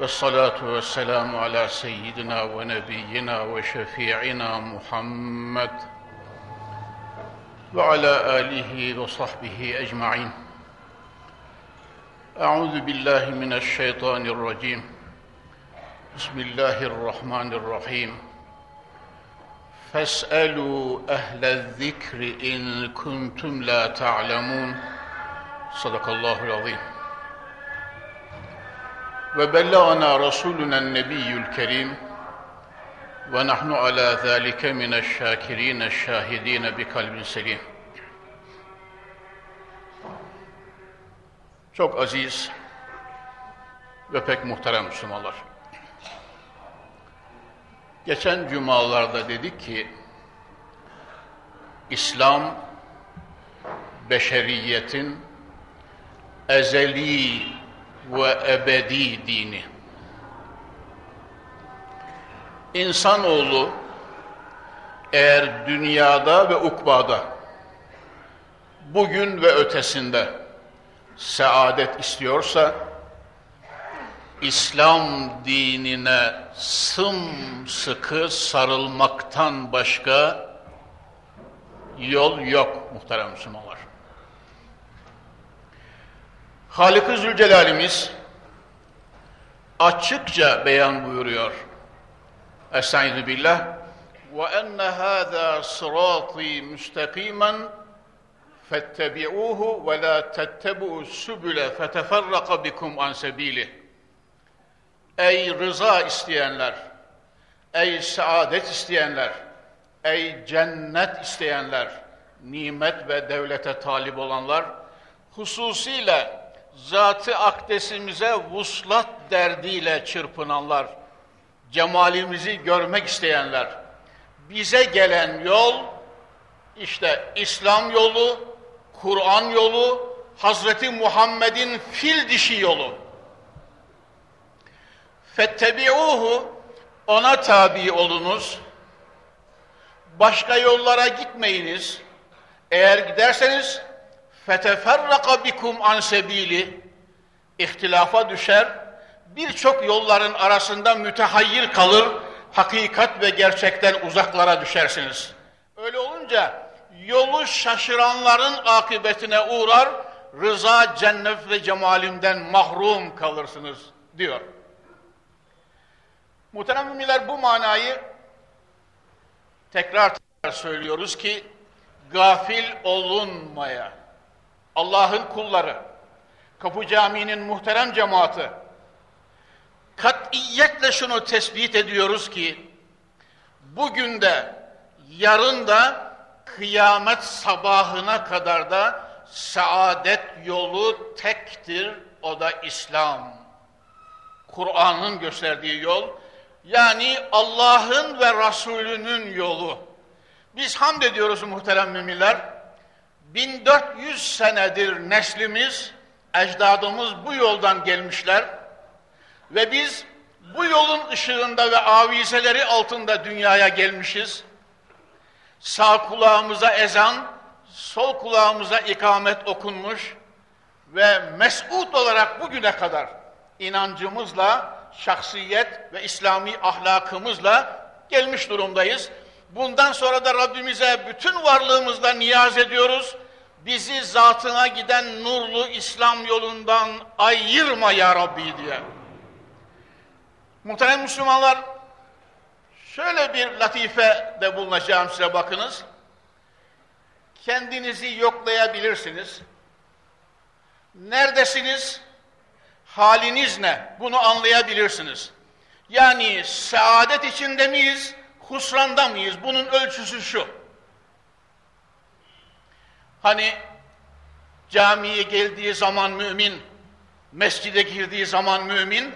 ve salatu ve selamu ala seyyidina ve nebiyyina ve şefi'ina Muhammed ve ala alihi ve sahbihi ecma'in. Euzu billahi mineşşeytanirracim. Bismillahirrahmanirrahim. Fes'elu ehle zikri in kuntum la ta'lemun. Sadakallahul azim. Rasuluna nebiyyül kerim ve nahnu ala zalike mineşşakirin şahidin bi kalbin selim. Çok aziz ve pek muhterem Müslümanlar. Geçen cumalarda dedik ki İslam beşeriyetin ezeli ve ebedi dini. İnsanoğlu eğer dünyada ve ukbada bugün ve ötesinde saadet istiyorsa İslam dinine sımsıkı sarılmaktan başka yol yok muhterem Müslümanlar. Halik-i Zülcelal'imiz açıkça beyan buyuruyor. Estaizu billah ve enne hâzâ sırâtî müstakîmen fettebi'ûhu ve lâ tettebu'u sübüle feteferraka bikum an. Ey rıza isteyenler, ey saadet isteyenler, ey cennet isteyenler, nimet ve devlete talip olanlar, hususiyle zatı akdesimize vuslat derdiyle çırpınanlar, cemalimizi görmek isteyenler, bize gelen yol, işte İslam yolu, Kur'an yolu, Hazreti Muhammed'in fil dişi yolu. Fettebi'uhu, ona tabi olunuz, başka yollara gitmeyiniz, eğer giderseniz, feteferraka bikum an sebili ihtilafa düşer, birçok yolların arasında mütehayyir kalır, hakikat ve gerçekten uzaklara düşersiniz. Öyle olunca yolu şaşıranların akıbetine uğrar, rıza, cennet ve cemalimden mahrum kalırsınız diyor. Muhterem müminler bu manayı tekrar tekrar söylüyoruz ki gafil olunmaya. Allah'ın kulları, Kapı Camii'nin muhterem cemaati, katiyetle şunu tespit ediyoruz ki, bugün de, yarın da, kıyamet sabahına kadar da saadet yolu tektir, o da İslam. Kur'an'ın gösterdiği yol, yani Allah'ın ve Resulünün yolu. Biz hamd ediyoruz muhterem müminler, 1400 senedir neslimiz, ecdadımız bu yoldan gelmişler ve biz bu yolun ışığında ve avizeleri altında dünyaya gelmişiz. Sağ kulağımıza ezan, sol kulağımıza ikamet okunmuş ve mesut olarak bugüne kadar inancımızla, şahsiyet ve İslami ahlakımızla gelmiş durumdayız. Bundan sonra da Rabbimize bütün varlığımızla niyaz ediyoruz. Bizi zatına giden nurlu İslam yolundan ayırma ya Rabbi diye. Muhterem Müslümanlar, şöyle bir latife de bulunacağım size bakınız. Kendinizi yoklayabilirsiniz. Neredesiniz? Haliniz ne? Bunu anlayabilirsiniz. Yani saadet içinde miyiz? Husranda mıyız? Bunun ölçüsü şu. Hani camiye geldiği zaman mümin, mescide girdiği zaman mümin,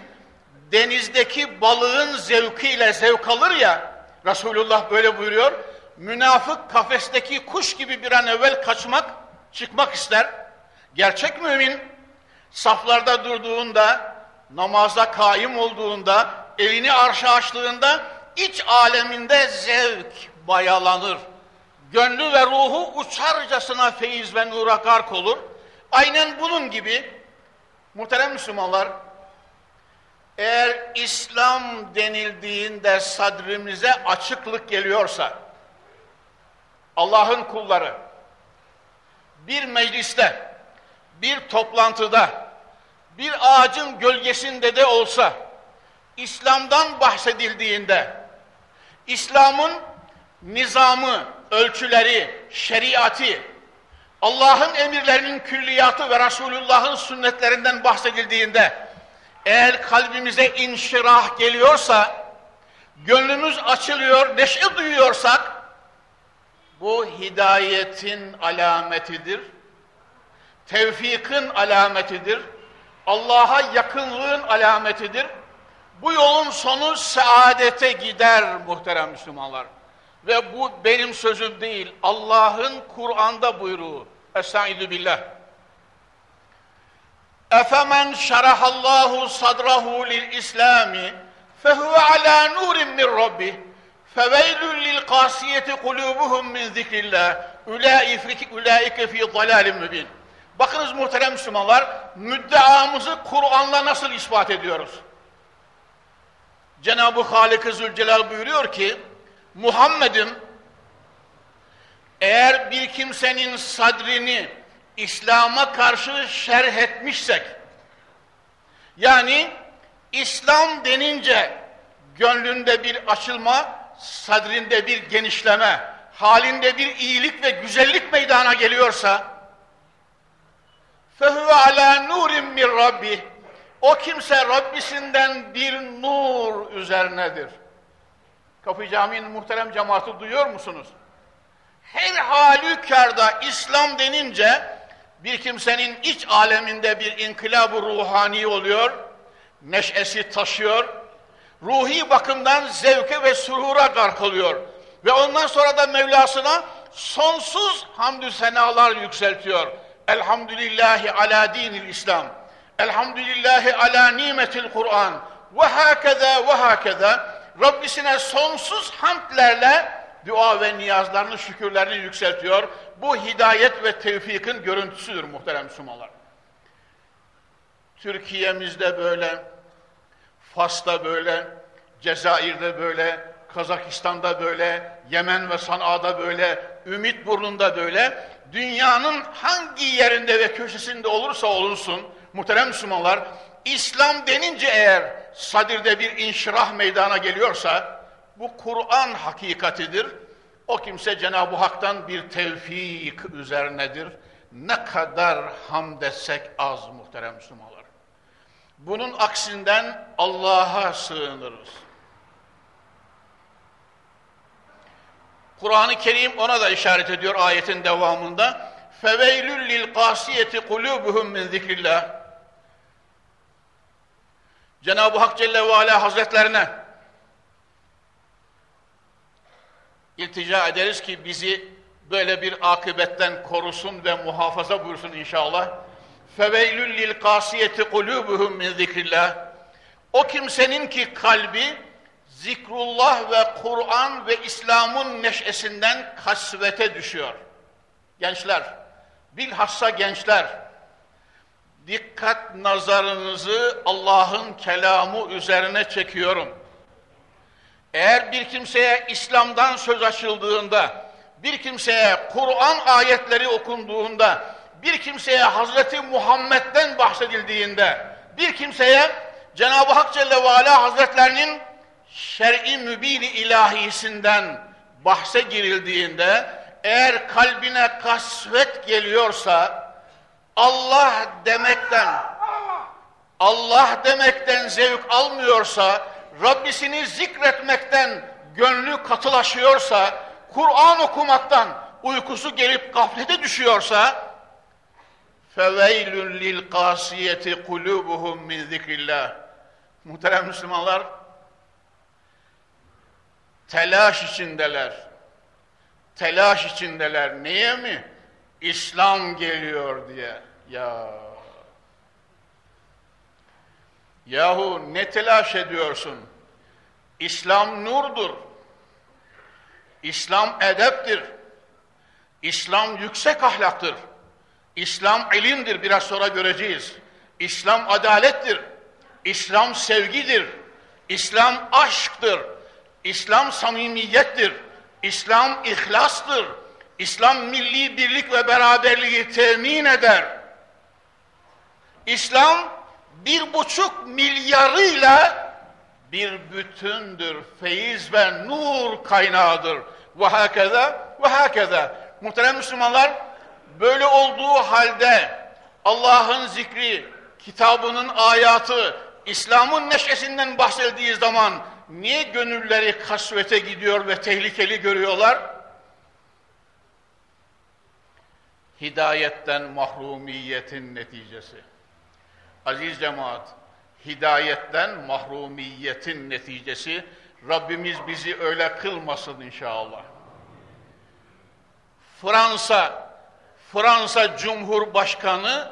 denizdeki balığın zevkiyle zevk alır ya, Resulullah böyle buyuruyor, münafık kafesteki kuş gibi bir an evvel kaçmak, çıkmak ister. Gerçek mümin, saflarda durduğunda, namaza kaim olduğunda, elini arşa açtığında, iç aleminde zevk bayalanır. Gönlü ve ruhu uçarcasına feyiz ve nura gark olur. Aynen bunun gibi muhterem Müslümanlar Eğer İslam denildiğinde sadrimize açıklık geliyorsa, Allah'ın kulları bir mecliste, bir toplantıda, bir ağacın gölgesinde de olsa, İslam'dan bahsedildiğinde, İslam'ın nizamı, ölçüleri, şeriatı, Allah'ın emirlerinin külliyatı ve Resulullah'ın sünnetlerinden bahsedildiğinde, eğer kalbimize inşirah geliyorsa, gönlümüz açılıyor, neşe duyuyorsak, bu hidayetin alametidir. Tevfikin alametidir. Allah'a yakınlığın alametidir. Bu yolun sonu saadete gider muhterem Müslümanlar. Ve bu benim sözüm değil. Allah'ın Kur'an'da buyruğu. Estaizu billah. Efemen şerahallahu sadrahu lil islami fehuve ala nurin min rabbih feveylül lil kasiyeti kulubuhum min zikrillah ulaike fi dalalim mübin. Bakınız muhterem Müslümanlar, müddeamızı Kur'an'la nasıl ispat ediyoruz? Cenab-ı Halik-i Zülcelal buyuruyor ki, Muhammed'im eğer bir kimsenin sadrini İslam'a karşı şerh etmişsek, yani İslam denince gönlünde bir açılma, sadrinde bir genişleme, halinde bir iyilik ve güzellik meydana geliyorsa فَهُوَ عَلَى نُورٍ مِّنْ رَبِّهِ o kimse Rabbisinden bir nur üzerinedir. Kapı Camii'nin muhterem cemaati duyuyor musunuz? Her halükarda İslam denince bir kimsenin iç aleminde bir inkılab-ı ruhani oluyor, neşesi taşıyor, ruhi bakımdan zevke ve surura gark oluyor. Ve ondan sonra da Mevlasına sonsuz hamdü senalar yükseltiyor. Elhamdülillahi ala dinil İslam. Elhamdülillahi ala nimetil Kur'an. Ve hakeza ve hakeza. Rabbisine sonsuz hamdlerle dua ve niyazlarını, şükürlerini yükseltiyor. Bu hidayet ve tevfikin görüntüsüdür muhterem Müslümanlar. Türkiye'mizde böyle, Fas'ta böyle, Cezayir'de böyle, Kazakistan'da böyle, Yemen ve Sana'da böyle, Ümit Burnu'nda böyle, dünyanın hangi yerinde ve köşesinde olursa olunsun, muhterem Müslümanlar, İslam denince eğer sadirde bir inşirah meydana geliyorsa, bu Kur'an hakikatidir. O kimse Cenab-ı Hak'tan bir tevfik üzerinedir. Ne kadar hamd etsek az muhterem Müslümanlar. Bunun aksinden Allah'a sığınırız. Kur'an-ı Kerim ona da işaret ediyor ayetin devamında. فَوَيْلُ لِلْقَاسِيَةِ قُلُوبُهُمْ مِنْ ذِكْرِ اللّٰهِ Cenab-ı Hak Celle ve Ala Hazretlerine iltica ederiz ki bizi böyle bir akıbetten korusun ve muhafaza buyursun inşallah. فَوَيْلُ لِلْقَاسِيَةِ قُلُوبُهُمْ مِنْ ذِكْرِ O kimsenin ki kalbi zikrullah ve Kur'an ve İslam'ın neşesinden kasvete düşüyor. Gençler, bilhassa gençler, dikkat nazarınızı Allah'ın kelamı üzerine çekiyorum. Eğer bir kimseye İslam'dan söz açıldığında, bir kimseye Kur'an ayetleri okunduğunda, bir kimseye Hazreti Muhammed'den bahsedildiğinde, bir kimseye Cenab-ı Hak Celle ve Ala Hazretlerinin şer'i mübini ilahisinden bahse girildiğinde, eğer kalbine kasvet geliyorsa, Allah demekten, Allah demekten zevk almıyorsa, Rabbisini zikretmekten gönlü katılaşıyorsa, Kur'an okumaktan uykusu gelip gaflete düşüyorsa, فَوَيْلٌ لِلْقَاسِيَةِ قُلُوبُهُمْ مِنْ ذِكْرِ اللّٰهِ Muhterem Müslümanlar, telaş içindeler. Telaş içindeler. Niye mi? İslam geliyor diye. Ya. Yahu ne telaş ediyorsun? İslam nurdur. İslam edeptir. İslam yüksek ahlaktır. İslam ilimdir biraz sonra göreceğiz. İslam adalettir. İslam sevgidir. İslam aşktır. İslam samimiyettir. İslam ihlastır. İslam milli birlik ve beraberliği temin eder. İslam bir buçuk milyarıyla bir bütündür. Feyiz ve nur kaynağıdır. Ve hakeza ve hakeza. Muhterem Müslümanlar, böyle olduğu halde Allah'ın zikri, kitabının ayatı, İslam'ın neşesinden bahsedildiği zaman niye gönülleri kasvete gidiyor ve tehlikeli görüyorlar? Hidayetten mahrumiyetin neticesi. Aziz cemaat, hidayetten mahrumiyetin neticesi Rabbimiz bizi öyle kılmasın inşallah. Fransa, Fransa Cumhurbaşkanı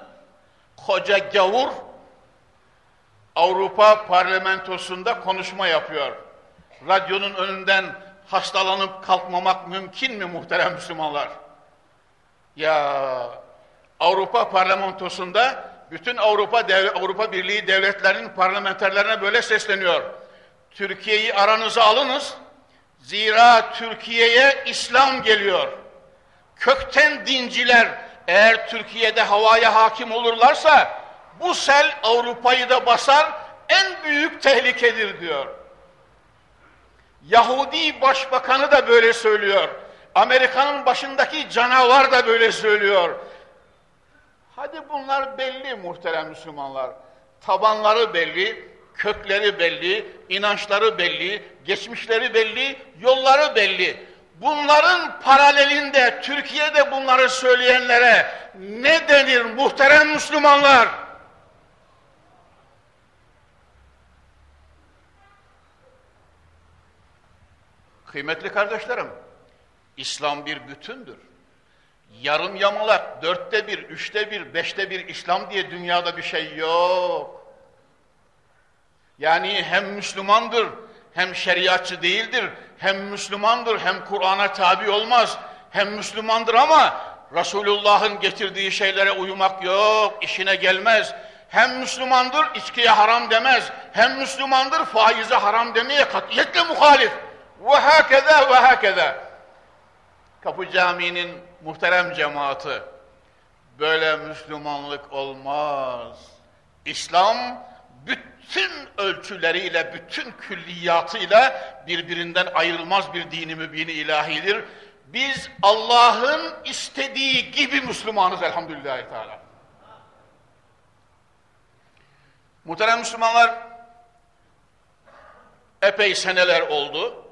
koca gavur Avrupa parlamentosunda konuşma yapıyor. Radyonun önünden hastalanıp kalkmamak mümkün mü muhterem Müslümanlar? Ya Avrupa parlamentosunda bütün Avrupa devlet, Avrupa Birliği devletlerinin parlamenterlerine böyle sesleniyor. Türkiye'yi aranıza alınız. Zira Türkiye'ye İslam geliyor. Kökten dinciler eğer Türkiye'de havaya hakim olurlarsa bu sel Avrupa'yı da basar en büyük tehlikedir diyor. Yahudi başbakanı da böyle söylüyor. Amerika'nın başındaki canavar da böyle söylüyor. Hadi bunlar belli muhterem Müslümanlar. Tabanları belli, kökleri belli, inançları belli, geçmişleri belli, yolları belli. Bunların paralelinde Türkiye'de bunları söyleyenlere ne denir muhterem Müslümanlar? Kıymetli kardeşlerim, İslam bir bütündür. Yarım yamalak, dörtte bir, üçte bir, beşte bir İslam diye dünyada bir şey yok. Yani hem Müslümandır, hem şeriatçı değildir, hem Müslümandır, hem Kur'an'a tabi olmaz, hem Müslümandır ama Resulullah'ın getirdiği şeylere uyumak yok, işine gelmez. Hem Müslümandır, içkiye haram demez, hem Müslümandır, faize haram demeye katiyetle muhalif. Ve hakeza ve hakeza. Kapı Camii'nin muhterem cemaati, böyle Müslümanlık olmaz. İslam bütün ölçüleriyle, bütün külliyatıyla birbirinden ayrılmaz bir dini mübini ilahidir. Biz Allah'ın istediği gibi Müslümanız elhamdülillahi teala. Muhterem Müslümanlar, epey seneler oldu.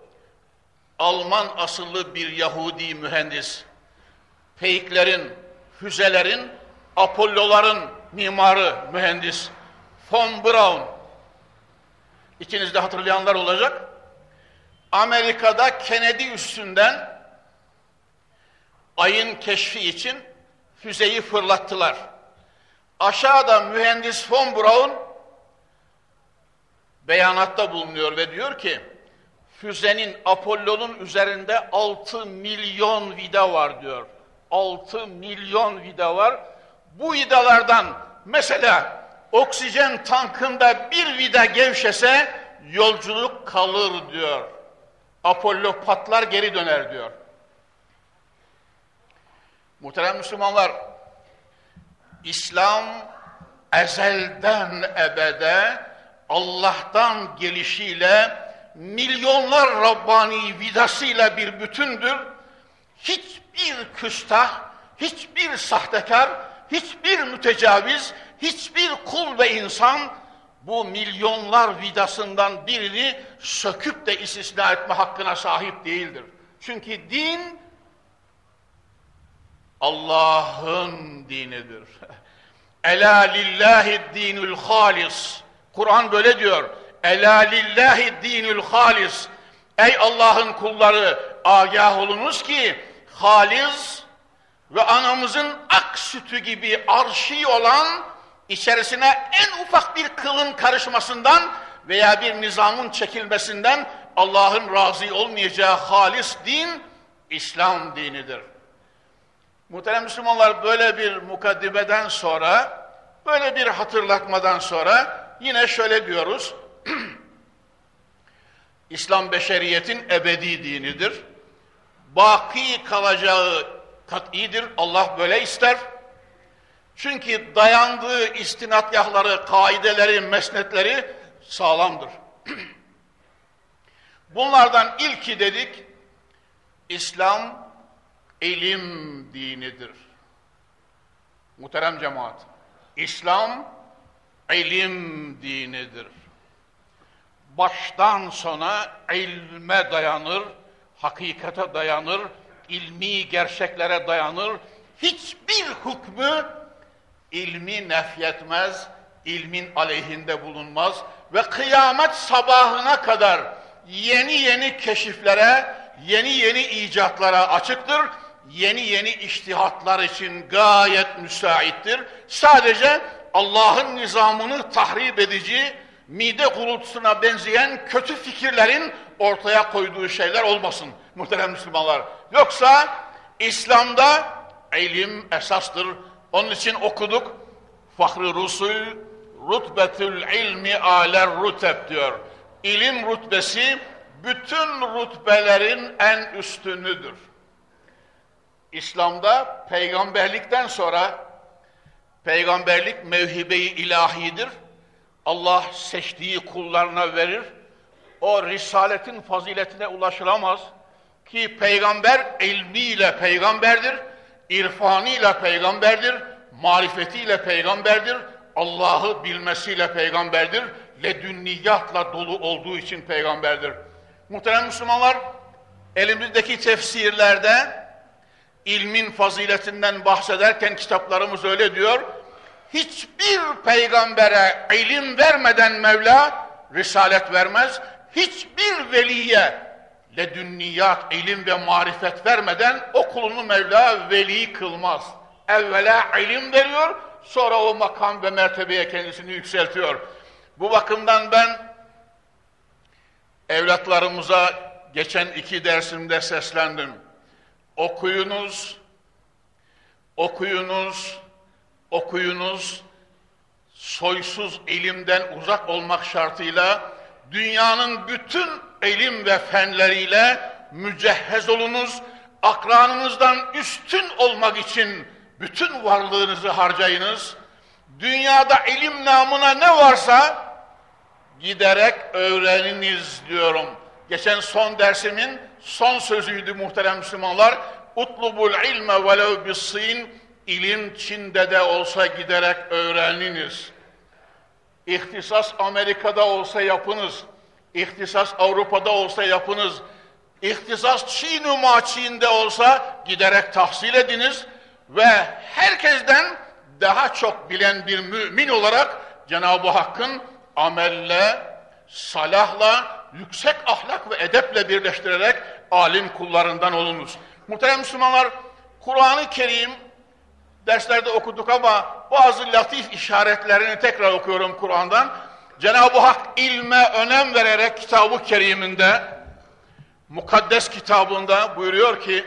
Alman asıllı bir Yahudi mühendis, peyklerin, füzelerin, Apolloların mimarı, mühendis von Braun. İkiniz de hatırlayanlar olacak. Amerika'da Kennedy üstünden ayın keşfi için füzeyi fırlattılar. Aşağıda mühendis von Braun beyanatta bulunuyor ve diyor ki füzenin Apollo'nun üzerinde 6 milyon vida var diyor. 6 milyon vida var. Bu vidalardan mesela oksijen tankında bir vida gevşese yolculuk kalır diyor. Apollo patlar geri döner diyor. Muhterem Müslümanlar, İslam ezelden ebede Allah'tan gelişiyle milyonlar Rabbani vidasıyla bir bütündür. Hiçbir küstah, hiçbir sahtekar, hiçbir mütecaviz, hiçbir kul ve insan bu milyonlar vidasından birini söküp de istisna etme hakkına sahip değildir. Çünkü din Allah'ın dinidir. Ela lillahi dinul halis. Kur'an böyle diyor. Ela lillahi dinül halis. Ey Allah'ın kulları agah olunuz ki halis ve anamızın ak sütü gibi arşi olan içerisine en ufak bir kılın karışmasından veya bir nizamın çekilmesinden Allah'ın razı olmayacağı halis din İslam dinidir. Muhterem Müslümanlar böyle bir mukaddimeden sonra, böyle bir hatırlatmadan sonra yine şöyle diyoruz. İslam beşeriyetin ebedi dinidir. Baki kalacağı kat'idir. Allah böyle ister. Çünkü dayandığı istinatgahları, kaideleri, mesnetleri sağlamdır. Bunlardan ilki dedik, İslam ilim dinidir. Muhterem cemaat, İslam ilim dinidir. Baştan sona ilme dayanır, hakikate dayanır, ilmi gerçeklere dayanır. Hiçbir hükmü ilmi nefyetmez, ilmin aleyhinde bulunmaz ve kıyamet sabahına kadar yeni yeni keşiflere, yeni yeni icatlara açıktır. Yeni yeni iştihatlar için gayet müsaittir. Sadece Allah'ın nizamını tahrip edici, mide gurultusuna benzeyen kötü fikirlerin ortaya koyduğu şeyler olmasın muhterem Müslümanlar. Yoksa İslam'da ilim esastır. Onun için okuduk. Fahri Rusul rutbetül ilmi aler ruteb diyor. İlim rutbesi bütün rutbelerin en üstünüdür. İslam'da peygamberlikten sonra peygamberlik mevhibe-i ilahidir. Allah seçtiği kullarına verir. O risaletin faziletine ulaşılamaz ki peygamber ilmiyle peygamberdir, irfanıyla peygamberdir, marifetiyle peygamberdir, Allah'ı bilmesiyle peygamberdir, ledünniyatla dolu olduğu için peygamberdir. Muhterem Müslümanlar, elimizdeki tefsirlerde ilmin faziletinden bahsederken kitaplarımız öyle diyor, hiçbir peygambere ilim vermeden Mevla risalet vermez, hiçbir veliye ledünniyat, ilim ve marifet vermeden o kulunu Mevla veli kılmaz. Evvela ilim veriyor, sonra o makam ve mertebeye kendisini yükseltiyor. Bu bakımdan ben evlatlarımıza geçen iki dersimde seslendim. Okuyunuz, okuyunuz, okuyunuz, soysuz ilimden uzak olmak şartıyla dünyanın bütün ilim ve fenleriyle mücehhez olunuz, akranınızdan üstün olmak için bütün varlığınızı harcayınız. Dünyada ilim namına ne varsa giderek öğreniniz diyorum. Geçen son dersimin son sözüydü muhterem Müslümanlar. Utlubul ilme velev bissin ilim Çin'de de olsa giderek öğreniniz. İhtisas Amerika'da olsa yapınız. İhtisas Avrupa'da olsa yapınız. İhtisas Çin-i Maçin'de olsa giderek tahsil ediniz ve herkesten daha çok bilen bir mümin olarak Cenab-ı Hakk'ın amelle, salahla, yüksek ahlak ve edeple birleştirerek alim kullarından olunuz. Muhterem Müslümanlar, Kur'an-ı Kerim derslerde okuduk ama bazı latif işaretlerini tekrar okuyorum Kur'an'dan. Cenab-ı Hak ilme önem vererek kitabı keriminde, mukaddes kitabında buyuruyor ki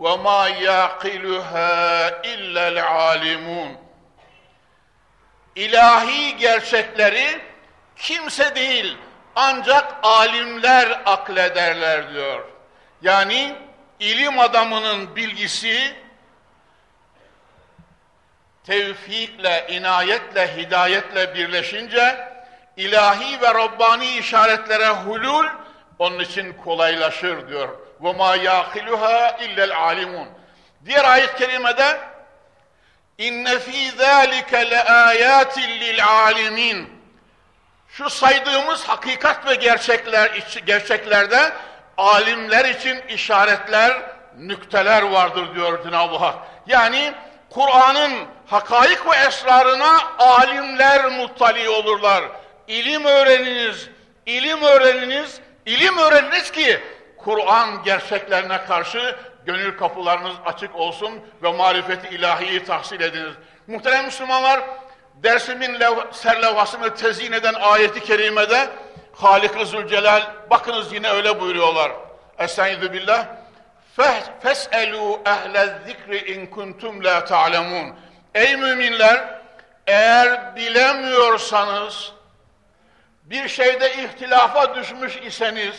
وَمَا يَعْقِلُهَا اِلَّا الْعَالِمُونَ İlahi gerçekleri kimse değil ancak alimler aklederler diyor. Yani ilim adamının bilgisi tevfikle, inayetle, hidayetle birleşince ilahi ve Rabbani işaretlere hulul onun için kolaylaşır diyor. Ve ma yakiluha illel alimun. Diğer ayet kelimede inne fi zalike leayatin lil alimin. Şu saydığımız hakikat ve gerçekler gerçeklerde alimler için işaretler, nükteler vardır diyor Cenab-ı Hak. Yani Kur'an'ın hakaik ve esrarına alimler muttali olurlar. İlim öğreniniz, ilim öğreniniz, ilim öğreniniz ki Kur'an gerçeklerine karşı gönül kapılarınız açık olsun ve marifeti ilahiyi tahsil ediniz. Muhterem Müslümanlar, dersimin serlevhasını tezyin eden ayeti kerimede Halik-i Zülcelal, bakınız yine öyle buyuruyorlar. Estaizu billah. فَاسْأَلُوا اَهْلَ الذِّكْرِ اِنْ كُنْتُمْ لَا تَعْلَمُونَ Ey müminler! eğer bilemiyorsanız, bir şeyde ihtilafa düşmüş iseniz,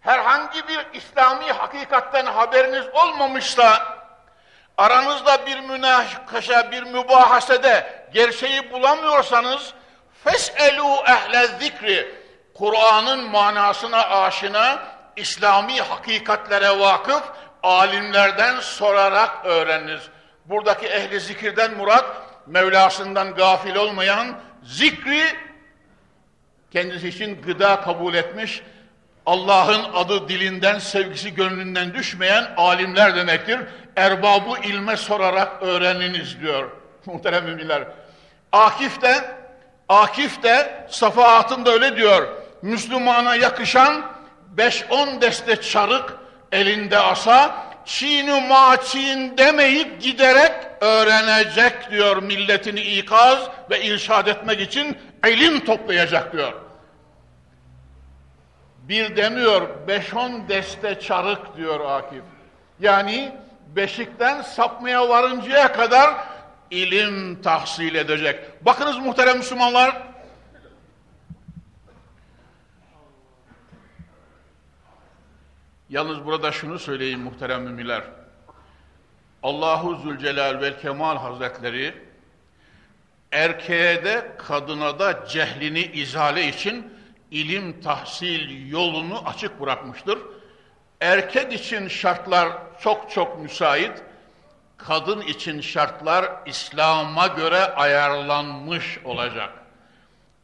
herhangi bir İslami hakikatten haberiniz olmamışsa, aranızda bir münakaşa, bir mübahasede gerçeği bulamıyorsanız, fes'elû ehle zikri, Kur'an'ın manasına aşina, İslami hakikatlere vakıf, alimlerden sorarak öğreniniz. Buradaki ehli zikirden murat, Mevlasından gafil olmayan, zikri kendisi için gıda kabul etmiş, Allah'ın adı dilinden, sevgisi gönlünden düşmeyen alimler demektir. Erbabı ilme sorarak öğreniniz diyor muhterem müminler. Akif de, Akif de safahatında öyle diyor. Müslümana yakışan 5-10 deste çarık elinde asa, çiğni maçin demeyip giderek öğrenecek diyor milletini ikaz ve irşad etmek için ilim toplayacak diyor. Bir demiyor, beş on deste çarık diyor Akif. Yani beşikten sapmaya varıncaya kadar ilim tahsil edecek. Bakınız muhterem Müslümanlar, Yalnız burada şunu söyleyeyim muhterem müminler. Allahu Zülcelal ve Kemal Hazretleri erkeğe de kadına da cehlini izale için ilim tahsil yolunu açık bırakmıştır. Erkek için şartlar çok çok müsait, kadın için şartlar İslam'a göre ayarlanmış olacak.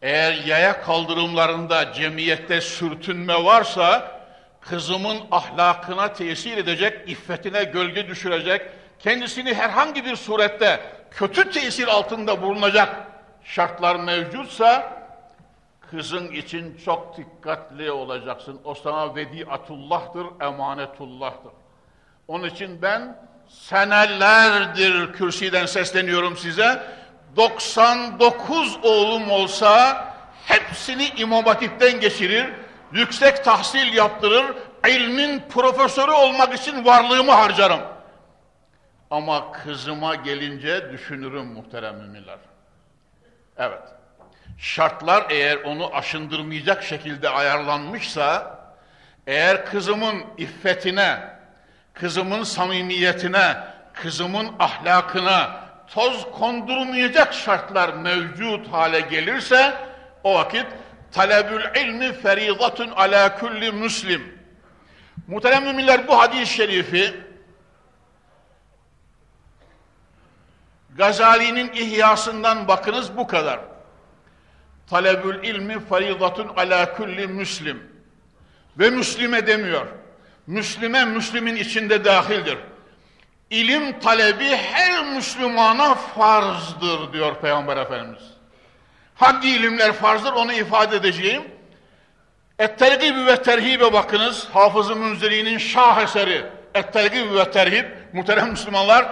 Eğer yaya kaldırımlarında cemiyette sürtünme varsa, kızımın ahlakına tesir edecek, iffetine gölge düşürecek, kendisini herhangi bir surette kötü tesir altında bulunacak şartlar mevcutsa, kızın için çok dikkatli olacaksın. O sana vediatullah'tır, emanetullah'tır. Onun için ben senelerdir kürsiden sesleniyorum size. 99 oğlum olsa hepsini İmam Hatip'ten geçirir, yüksek tahsil yaptırır, ilmin profesörü olmak için varlığımı harcarım. Ama kızıma gelince düşünürüm muhterem müminler. Evet. Şartlar eğer onu aşındırmayacak şekilde ayarlanmışsa, eğer kızımın iffetine, kızımın samimiyetine, kızımın ahlakına toz kondurmayacak şartlar mevcut hale gelirse, o vakit talebül ilmi feridatun ala kulli müslim. Muhterem müminler bu hadis-i şerifi Gazali'nin ihyasından bakınız bu kadar. Talebül ilmi faridatun ala kulli müslim. Ve müslime demiyor. Müslime Müslümin içinde dahildir. İlim talebi her Müslümana farzdır diyor Peygamber Efendimiz. Hangi ilimler farzdır onu ifade edeceğim. Et-Tergib ve Terhib'e bakınız. Hafız-ı Münziri'nin şah eseri. Et-Tergib ve Terhib. Muhterem Müslümanlar,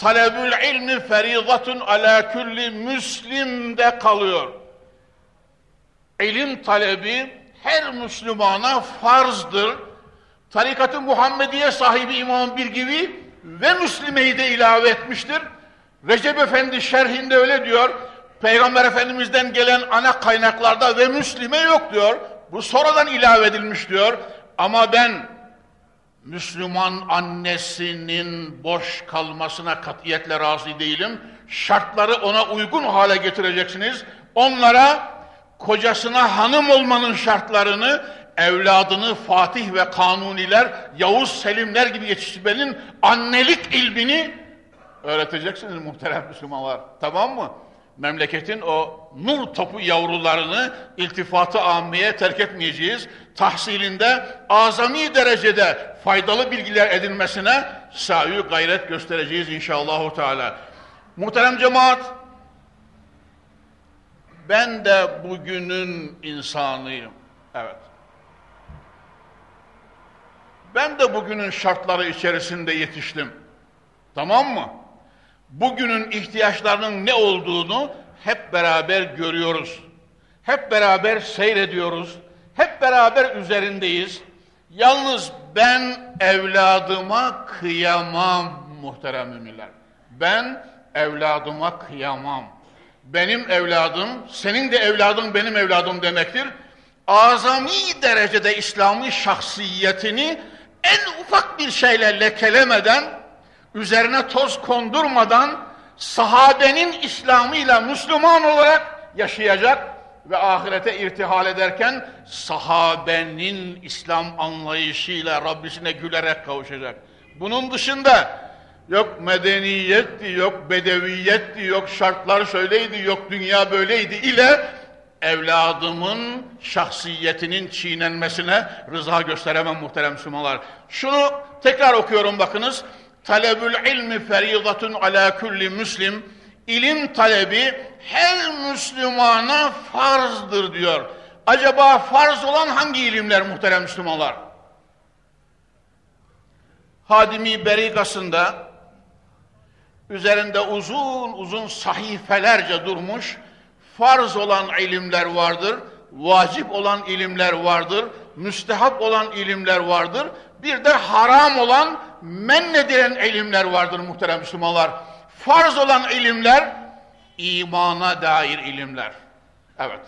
talebül ilmi feridatun ala kulli müslimde kalıyor. İlim talebi her Müslümana farzdır. Tarikat-ı Muhammediye sahibi İmam Birgivi ve Müslime'yi de ilave etmiştir. Recep Efendi şerhinde öyle diyor. Peygamber Efendimiz'den gelen ana kaynaklarda ve Müslime yok diyor. Bu sonradan ilave edilmiş diyor. Ama ben Müslüman annesinin boş kalmasına katiyetle razı değilim. Şartları ona uygun hale getireceksiniz. Onlara kocasına hanım olmanın şartlarını, evladını Fatih ve Kanuniler, Yavuz Selimler gibi yetiştirmenin annelik ilmini öğreteceksiniz muhterem Müslümanlar. Tamam mı? Memleketin o nur topu yavrularını iltifatı âmmeye terk etmeyeceğiz. Tahsilinde azami derecede faydalı bilgiler edinmesine sahi gayret göstereceğiz inşallah. Teala. Muhterem cemaat, ben de bugünün insanıyım. Evet. Ben de bugünün şartları içerisinde yetiştim. Tamam mı? Bugünün ihtiyaçlarının ne olduğunu hep beraber görüyoruz. Hep beraber seyrediyoruz. Hep beraber üzerindeyiz. Yalnız ben evladıma kıyamam muhterem müminler. Ben evladıma kıyamam. benim evladım, senin de evladın benim evladım demektir. Azami derecede İslami şahsiyetini en ufak bir şeyle lekelemeden, üzerine toz kondurmadan sahabenin İslam'ıyla Müslüman olarak yaşayacak ve ahirete irtihal ederken sahabenin İslam anlayışıyla Rabbisine gülerek kavuşacak. Bunun dışında yok medeniyetti, yok bedeviyetti, yok şartlar şöyleydi, yok dünya böyleydi ile evladımın şahsiyetinin çiğnenmesine rıza gösteremem muhterem Müslümanlar. Şunu tekrar okuyorum bakınız. Talebül ilmi feridatun ala kulli müslim. İlim talebi her Müslümana farzdır diyor. Acaba farz olan hangi ilimler muhterem Müslümanlar? Hadimi Berikası'nda üzerinde uzun uzun sahifelerce durmuş farz olan ilimler vardır, vacip olan ilimler vardır, müstehap olan ilimler vardır. Bir de haram olan men edilen ilimler vardır muhterem Müslümanlar. Farz olan ilimler imana dair ilimler. Evet.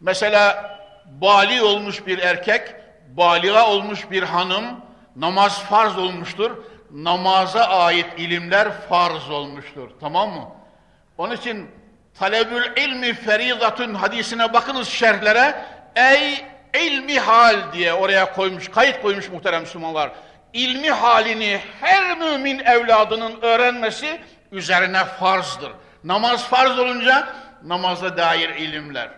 Mesela bali olmuş bir erkek, baliga olmuş bir hanım namaz farz olmuştur. Namaza ait ilimler farz olmuştur. Tamam mı? Onun için talebül ilmi feridatun hadisine bakınız şerhlere. Ey ilmi hal diye oraya koymuş, kayıt koymuş muhterem Müslümanlar. İlmi halini her mümin evladının öğrenmesi üzerine farzdır. Namaz farz olunca namaza dair ilimler.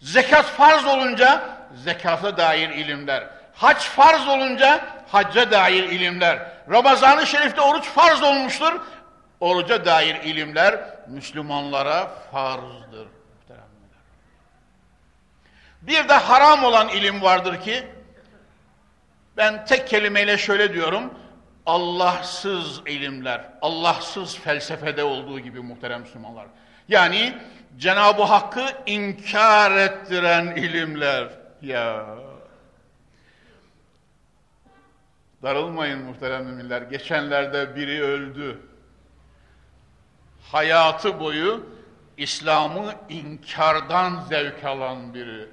Zekat farz olunca zekata dair ilimler. Hac farz olunca hacca dair ilimler. Ramazan-ı Şerif'te oruç farz olmuştur. Oruca dair ilimler Müslümanlara farzdır. Bir de haram olan ilim vardır ki ben tek kelimeyle şöyle diyorum. Allahsız ilimler, Allahsız felsefede olduğu gibi muhterem Müslümanlar. Yani Cenab-ı Hakk'ı inkar ettiren ilimler. Ya Darılmayın muhterem müminler. Geçenlerde biri öldü. Hayatı boyu İslam'ı inkardan zevk alan biri.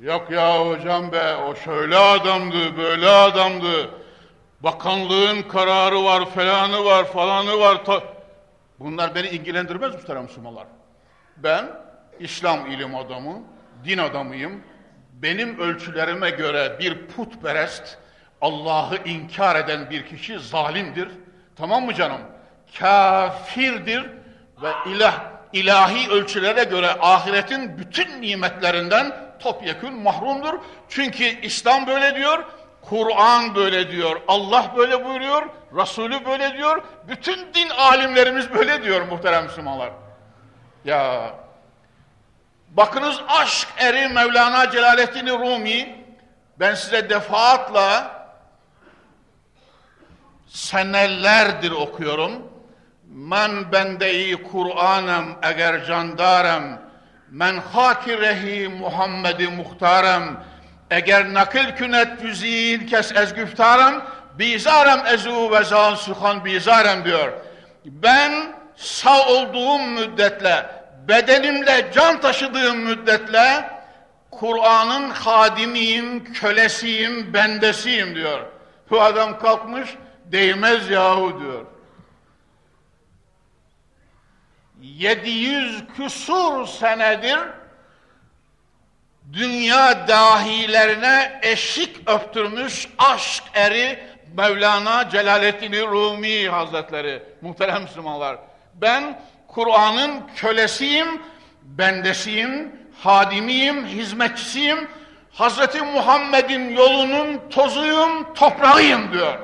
Yok ya hocam be o şöyle adamdı, böyle adamdı. Bakanlığın kararı var, falanı var, falanı var. Bunlar beni ilgilendirmez muhterem Müslümanlar. Ben İslam ilim adamı, din adamıyım. Benim ölçülerime göre bir putperest, Allah'ı inkar eden bir kişi zalimdir. Tamam mı canım? Kafirdir ve ilah, ilahi ölçülere göre ahiretin bütün nimetlerinden topyekun mahrumdur. Çünkü İslam böyle diyor, Kur'an böyle diyor, Allah böyle buyuruyor, Resulü böyle diyor, bütün din alimlerimiz böyle diyor muhterem Müslümanlar. Ya bakınız aşk eri Mevlana Celaleddin Rumi, ben size defaatla senelerdir okuyorum. Men bende-i Kur'anem eğer candarem, men haki rehi Muhammed'i muhtarem, eğer nakil künet yüzîn kes ez güftarem, bizarem ezu ve zan suhan bizarem diyor. Ben sağ olduğum müddetle, bedenimle can taşıdığım müddetle, Kur'an'ın hadimiyim, kölesiyim, bendesiyim diyor. Bu adam kalkmış, değmez yahu diyor. 700 küsur senedir dünya dahilerine eşik öptürmüş aşk eri Mevlana Celaleddin Rumi Hazretleri. Muhterem Müslümanlar. Ben Kur'an'ın kölesiyim, bendesiyim, hadimiyim, hizmetçisiyim. Hazreti Muhammed'in yolunun tozuyum, toprağıyım diyor.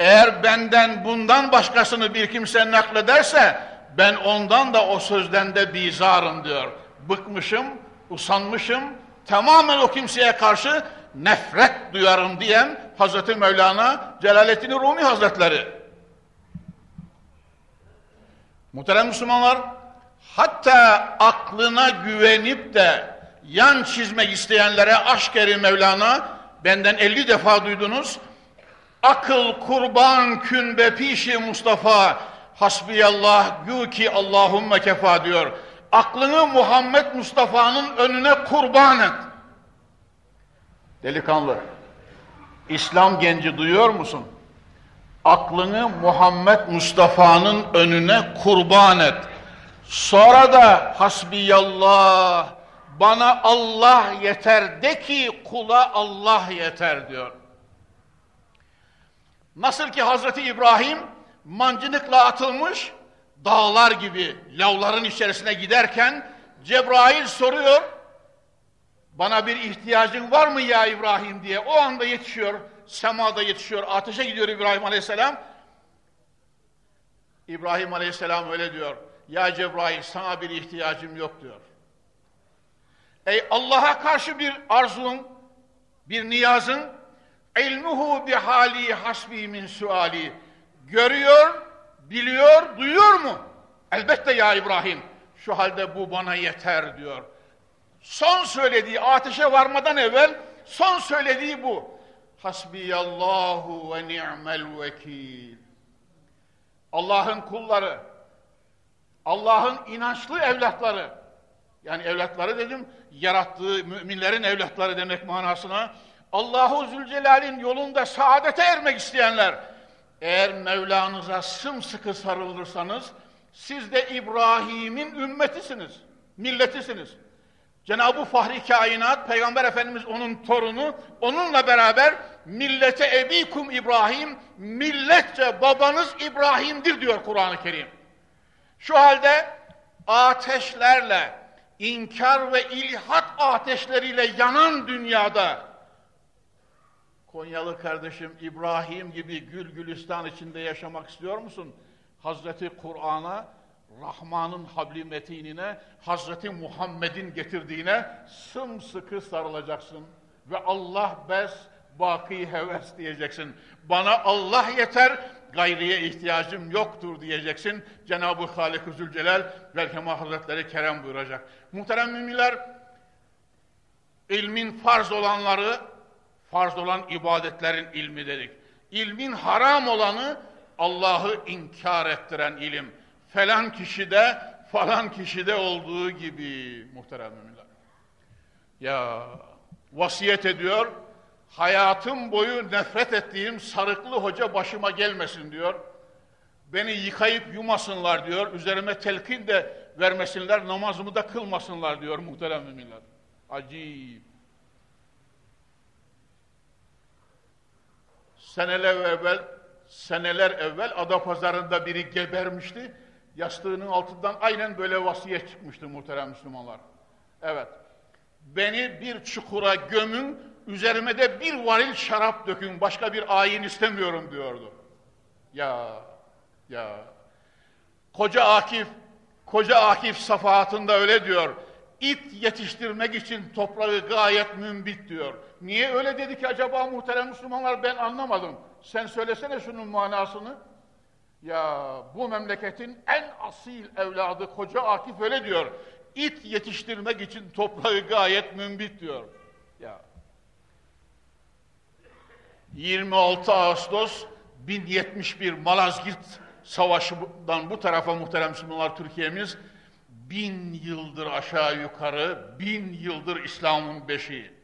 Eğer benden bundan başkasını bir kimse naklederse ben ondan da o sözden de bizarım diyor. Bıkmışım, usanmışım, tamamen o kimseye karşı nefret duyarım diyen Hazreti Mevlana Celaleddin Rumi Hazretleri. Muhterem Müslümanlar, hatta aklına güvenip de yan çizmek isteyenlere aşk eri Mevlana benden 50 defa duydunuz Akıl kurban kün be pişi Mustafa. Hasbiyallah gü ki Allahümme kefa diyor. Aklını Muhammed Mustafa'nın önüne kurban et. Delikanlı, İslam genci duyuyor musun? Aklını Muhammed Mustafa'nın önüne kurban et. Sonra da hasbiyallah, bana Allah yeter de ki kula Allah yeter diyor. Nasıl ki Hazreti İbrahim mancınıkla atılmış dağlar gibi lavların içerisine giderken Cebrail soruyor bana bir ihtiyacın var mı ya İbrahim? diye. O anda yetişiyor semada yetişiyor. Ateşe gidiyor İbrahim Aleyhisselam. İbrahim Aleyhisselam öyle diyor ya Cebrail sana bir ihtiyacım yok diyor. Ey Allah'a karşı bir arzun bir niyazın ilmuhu bihali hasbi min suali görüyor biliyor, duyuyor mu? Elbette ya İbrahim. Şu halde bu bana yeter diyor. Son söylediği ateşe varmadan evvel son söylediği bu. Hasbiyallahu ve ni'mel vekil. Allah'ın kulları, Allah'ın inançlı evlatları, yani evlatları dedim, yarattığı müminlerin evlatları demek manasına, Allahu Zülcelal'in yolunda saadete ermek isteyenler, eğer Mevlanıza sımsıkı sarılırsanız, siz de İbrahim'in ümmetisiniz, milletisiniz. Cenab-ı Fahri Kainat, Peygamber Efendimiz onun torunu, onunla beraber millete ebikum İbrahim, milletçe babanız İbrahim'dir diyor Kur'an-ı Kerim. Şu halde ateşlerle, inkar ve ilhat ateşleriyle yanan dünyada, Konyalı kardeşim İbrahim gibi gül gülistan içinde yaşamak istiyor musun? Hazreti Kur'an'a, Rahman'ın habli metinine, Hazreti Muhammed'in getirdiğine sımsıkı sarılacaksın. Ve Allah bes, baki heves diyeceksin. Bana Allah yeter, gayriye ihtiyacım yoktur diyeceksin. Cenab-ı Halik-ı Zülcelal Velkema Hazretleri Kerem buyuracak. Muhterem müminler, ilmin farz olanları farz olan ibadetlerin ilmi dedik. İlmin haram olanı Allah'ı inkar ettiren ilim. Falan kişide, falan kişide olduğu gibi muhterem müminler. Ya vasiyet ediyor, hayatım boyu nefret ettiğim sarıklı hoca başıma gelmesin diyor. Beni yıkayıp yumasınlar diyor, üzerime telkin de vermesinler, namazımı da kılmasınlar diyor muhterem müminler. Acayip. Seneler evvel, seneler evvel Adapazarı'nda biri gebermişti. Yastığının altından aynen böyle vasiyet çıkmıştı muhterem Müslümanlar. Evet. Beni bir çukura gömün, üzerime de bir varil şarap dökün, başka bir ayin istemiyorum diyordu. Ya, ya. Koca Akif, Koca Akif safahatında öyle diyor. İt yetiştirmek için toprağı gayet mümbit diyor. Niye öyle dedi ki acaba muhterem Müslümanlar ben anlamadım. Sen söylesene şunun manasını. Ya bu memleketin en asil evladı koca Akif öyle diyor. İt yetiştirmek için toprağı gayet mümbit diyor. Ya 26 Ağustos 1071 Malazgirt Savaşı'dan bu tarafa muhterem Müslümanlar Türkiye'miz bin yıldır aşağı yukarı, bin yıldır İslam'ın beşiği.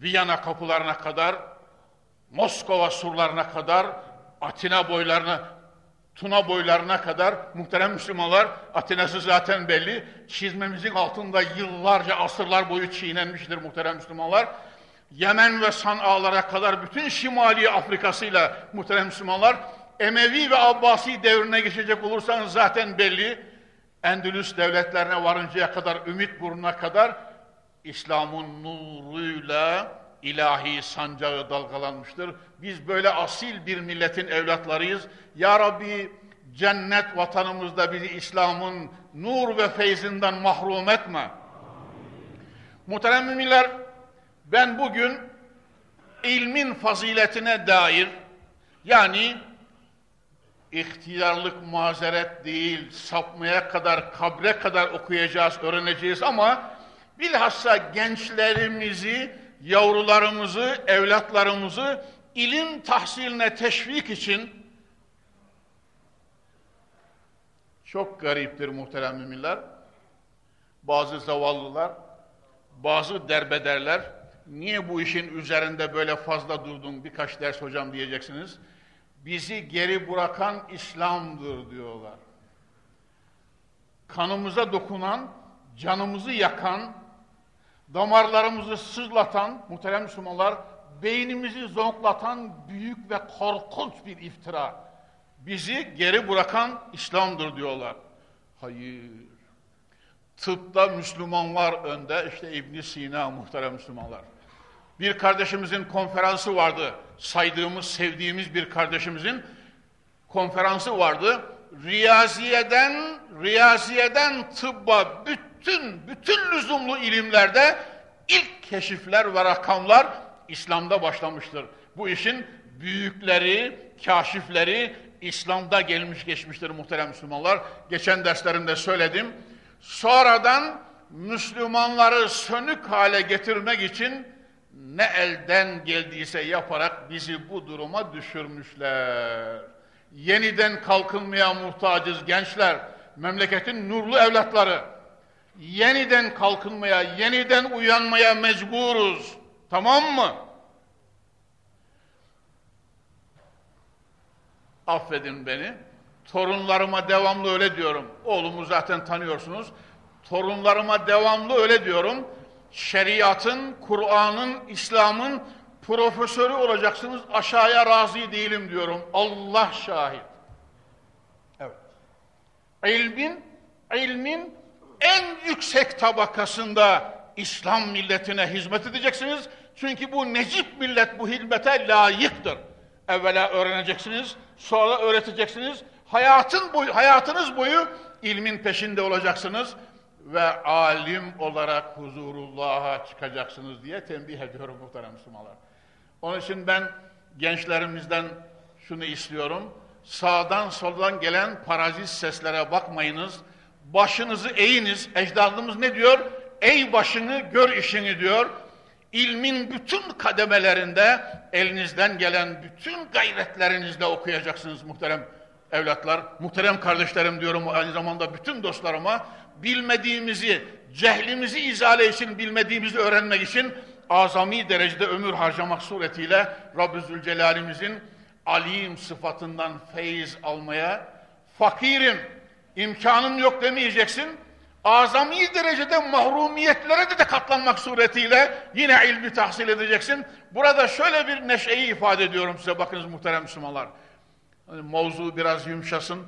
Viyana kapılarına kadar, Moskova surlarına kadar, Atina boylarına, Tuna boylarına kadar muhterem Müslümanlar, Atina'sı zaten belli, çizmemizin altında yıllarca, asırlar boyu çiğnenmiştir muhterem Müslümanlar. Yemen ve San'a'lara kadar bütün Şimali Afrika'sıyla muhterem Müslümanlar, Emevi ve Abbasi devrine geçecek olursanız zaten belli, Endülüs devletlerine varıncaya kadar, Ümit burnuna kadar İslam'ın nuruyla ilahi sancağı dalgalanmıştır. Biz böyle asil bir milletin evlatlarıyız. Ya Rabbi cennet vatanımızda bizi İslam'ın nur ve feyzinden mahrum etme. Muhterem müminler, ben bugün ilmin faziletine dair yani ihtiyarlık mazeret değil, sapmaya kadar, kabre kadar okuyacağız, öğreneceğiz ama bilhassa gençlerimizi, yavrularımızı, evlatlarımızı ilim tahsiline teşvik için çok gariptir muhterem müminler. Bazı zavallılar, bazı derbederler, niye bu işin üzerinde böyle fazla durdun birkaç ders hocam diyeceksiniz. Bizi geri bırakan İslam'dır diyorlar. Kanımıza dokunan, canımızı yakan, damarlarımızı sızlatan muhterem Müslümanlar, beynimizi zonklatan büyük ve korkunç bir iftira. Bizi geri bırakan İslam'dır diyorlar. Hayır. Tıpta Müslümanlar önde, işte İbn Sina muhterem Müslümanlar. Bir kardeşimizin konferansı vardı, saydığımız, sevdiğimiz bir kardeşimizin konferansı vardı. Riyaziyeden, riyaziyeden tıbba bütün, bütün lüzumlu ilimlerde ilk keşifler ve rakamlar İslam'da başlamıştır. Bu işin büyükleri, kaşifleri İslam'da gelmiş geçmiştir muhterem Müslümanlar. Geçen derslerimde söyledim. Sonradan Müslümanları sönük hale getirmek için ne elden geldiyse yaparak bizi bu duruma düşürmüşler. Yeniden kalkınmaya muhtacız gençler, memleketin nurlu evlatları. Yeniden kalkınmaya, yeniden uyanmaya mecburuz. Tamam mı? Affedin beni. Torunlarıma devamlı öyle diyorum. Oğlumu zaten tanıyorsunuz. Torunlarıma devamlı öyle diyorum. Şeriatın, Kur'an'ın, İslam'ın profesörü olacaksınız. Aşağıya razı değilim diyorum. Allah şahit. Evet. İlmin, ilmin en yüksek tabakasında İslam milletine hizmet edeceksiniz. Çünkü bu necip millet bu hizmete layıktır. Evvela öğreneceksiniz, sonra öğreteceksiniz. Hayatın boyu, hayatınız boyu ilmin peşinde olacaksınız ve alim olarak huzurullah'a çıkacaksınız diye tembih ediyorum muhterem Müslümanlar. Onun için ben gençlerimizden şunu istiyorum. Sağdan soldan gelen parazit seslere bakmayınız. Başınızı eğiniz. Ecdadımız ne diyor? Ey başını gör işini diyor. İlmin bütün kademelerinde elinizden gelen bütün gayretlerinizle okuyacaksınız muhterem evlatlar. Muhterem kardeşlerim diyorum aynı zamanda bütün dostlarıma. Bilmediğimizi, cehlimizi izale için, bilmediğimizi öğrenmek için azami derecede ömür harcamak suretiyle Rabbü Zülcelal'imizin alim sıfatından feyiz almaya, fakirim, imkanım yok demeyeceksin, azami derecede mahrumiyetlere de, de katlanmak suretiyle yine ilmi tahsil edeceksin. Burada şöyle bir neşeyi ifade ediyorum size bakınız muhterem Müslümanlar. Hani mevzu biraz yumuşasın,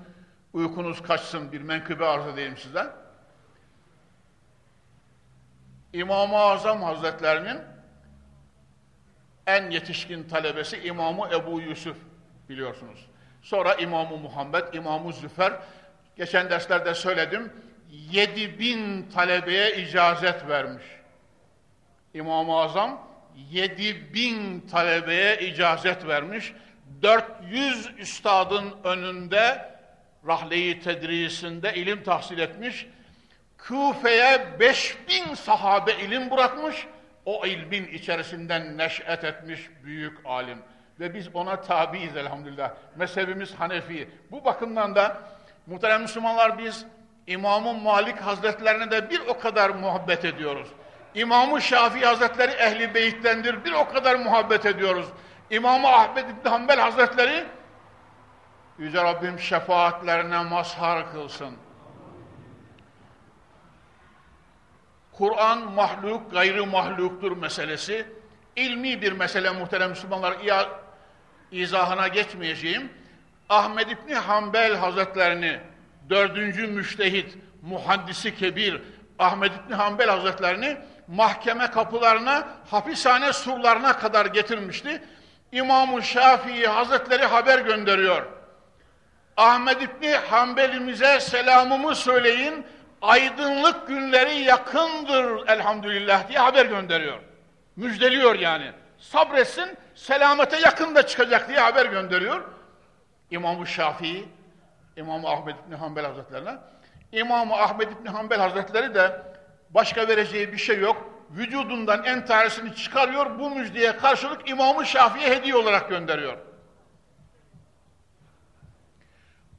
uykunuz kaçsın bir menkıbe arz edeyim size. İmam-ı Azam Hazretlerinin en yetişkin talebesi İmamı Ebu Yusuf biliyorsunuz. Sonra İmamı Muhammed, İmamı Züfer. Geçen derslerde söyledim. 7000 talebeye icazet vermiş. İmam-ı Azam 7000 talebeye icazet vermiş. 400 üstadın önünde rahle-i tedrisinde ilim tahsil etmiş. Küfe'ye 5000 sahabe ilim bırakmış. O ilmin içerisinden neş'et etmiş büyük alim. Ve biz ona tabiiz elhamdülillah. Mezhebimiz Hanefi. Bu bakımdan da muhterem Müslümanlar biz İmam-ı Malik Hazretlerine de bir o kadar muhabbet ediyoruz. İmam-ı Şafii Hazretleri Ehli Beyt'tendir. Bir o kadar muhabbet ediyoruz. İmam-ı Ahmed İbni Hanbel Hazretleri Yüce Rabbim şefaatlerine mazhar kılsın. Kur'an mahluk, gayrı mahluktur meselesi. ilmi bir mesele muhterem Müslümanlar izahına geçmeyeceğim. Ahmed İbni Hanbel Hazretlerini dördüncü müştehit, muhaddisi kebir Ahmed İbni Hanbel Hazretlerini mahkeme kapılarına, hapishane surlarına kadar getirmişti. İmam-ı Şafii Hazretleri haber gönderiyor. Ahmed İbni Hanbel'imize selamımı söyleyin, aydınlık günleri yakındır elhamdülillah diye haber gönderiyor. Müjdeliyor yani. Sabretsin, selamete yakın da çıkacak diye haber gönderiyor. İmam-ı Şafii, İmam-ı Ahmed İbni Hanbel Hazretlerine. İmam-ı Ahmed İbni Hanbel Hazretleri de başka vereceği bir şey yok. vücudundan entaresini çıkarıyor, bu müjdeye karşılık İmam-ı Şafii'ye hediye olarak gönderiyor.